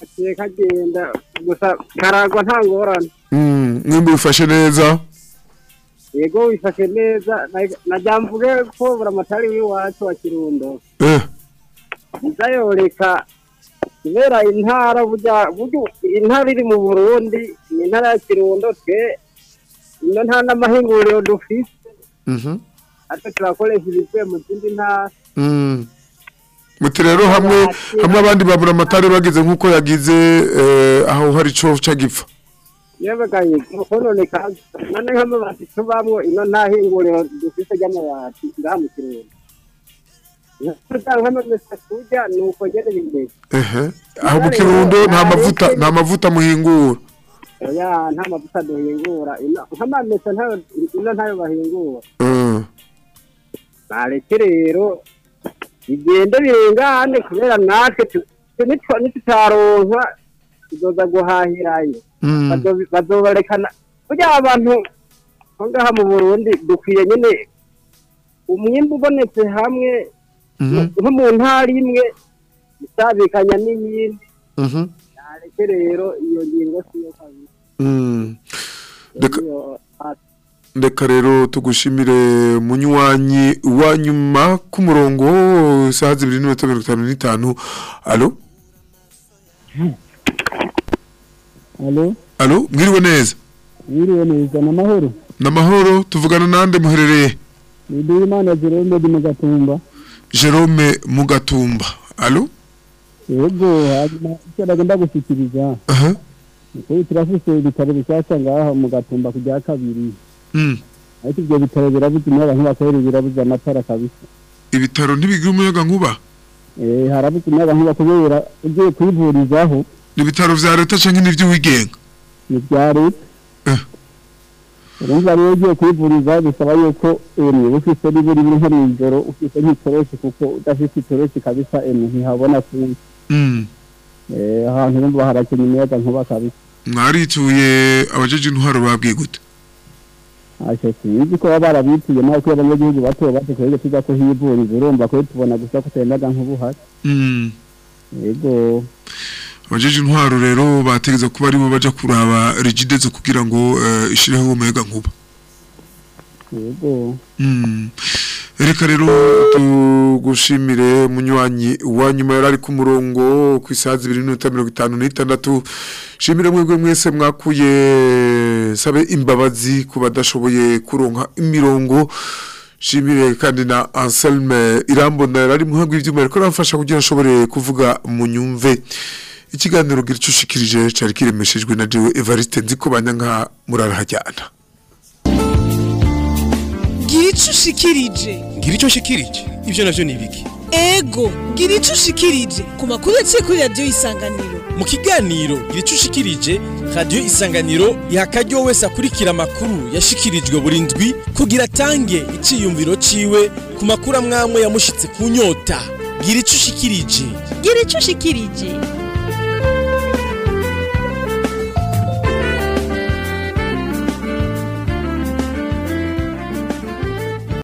gaciye kagenda. Gusa karagwa nta ngorane. Mm, mwimbu bifashe neza? Yego wifashe neza. Na- najya mvuge ko buramatari w'iwacu wa kirundo. Eh. Nzayoreka kubera intara burya intara iri mu burundi ni intara ya kirundo twe ino nta n'amahinguriro dufise mhm. Ariko turakoresha ibivuye mu zindi ntara. Mm. muti rero hamwe hamwe abandi babura amatari bagize nk'uko yagize eh, aho hari ico cagipfa yebegaye mukononeka none nk'amabati tubamwo ino nta hinguriro dufise ry'amabati ngaha mu kirundo aho mu kirundo nta mavuta nta mavuta muhingura nta mavuta duhingura nk'amamesa ino ntayo bahingura Mm. nareke rero bigende birengane kubera natwe nitutaronka tuzoza guhahirayo Mm. Bazo- bazobarekana burya abantu aho ngaha mu burundi dukwiye nyine umwimbu ubonetse hamwe. Nko mu ntara imwe isabikanya n'iyindi. Mhm. nareke rero iyo ngingo siyo kabisa Mm. Reka Ndeka rero tugushimire munywanyi wa nyuma ku murongo isaha zibiri n'iminota mirongo itanu n'itanu. Alo? Alo? Mwiriwe neza? Wiriwe neza n'amahoro. n'amahoro tuvugana nande muherereye? Ni Duimana Jerome di Mugatumba. Jerome Mugatumba. Alo yego hanyuma icyo nagomba gushyikiriza ni kuri turafise ibitaro bishyashya ngaha mu gatumba ku rya kabiri. Mm. ariko ibyo bitaro birabuze umuyaga nkuba kubera birabuze amatara kabisa. Ibitaro ntibigira umuyaga nkuba Eh, harabuze umuyaga nkuba kubera ugiye kwivurizaho. Ni ibitaro vya leta canke n'ivy'uwigenga ni ibya leta. Urumva rero ugiye kwivuriza bisaba yuko emwe uba ufise n'iburi nko mw'ijoro ufite nk'itoroshi kuko udafite itoroshi kabisa emwe ntihabona kubi Mm. Eh, ahantu urumva harakenye imiyaga nkuba kabisa. Mwarituye abajeje intwaro babwiye gute? Ashe sinzi ko baba barabituye nawe ko abanyagihugu bato bato kubera tujya kuhivuriza. Urumva ko tubona gusa ko tuyendaga nk'ubuhari. Mm. yego abajeje intwaro rero bategeza kuba ari bo baja kuraba rigidezo kugira ngo eh, ishireho umuyaga nkuba yego. Mm. Reka rero tugushimire munywanyi wa nyuma yari ari ku murongo ku isaha zibiri n'iminota mirongo itanu n'itandatu. Shimire mwebwe mwese mwakuye sabe imbabazi ku badashoboye kuronka imirongo. Shimire kandi na Anselme Irambona yari ari muhabwa ivyuma ariko aramfasha kugira ashobore kuvuga mu nyumve. Ikiganiro gira icushikirije cari kiremeshejwe na jewe Evariste. Nziko banyanka murarahajyana. Gira ico ushikirije ngira icyo nshikirije ibyo navyo ni ibiki? Ego gira ico ushikirije ku makuru yaciye kuri radiyo isanganiro. Mu kiganiro gira icyo ushikirije radiyo isanganiro iha akaryo wese akurikira amakuru yashikirijwe buri ndwi kugira atange iciyumviro ciwe ku makuru amwamwe yamushitse ku nyota. Gira ico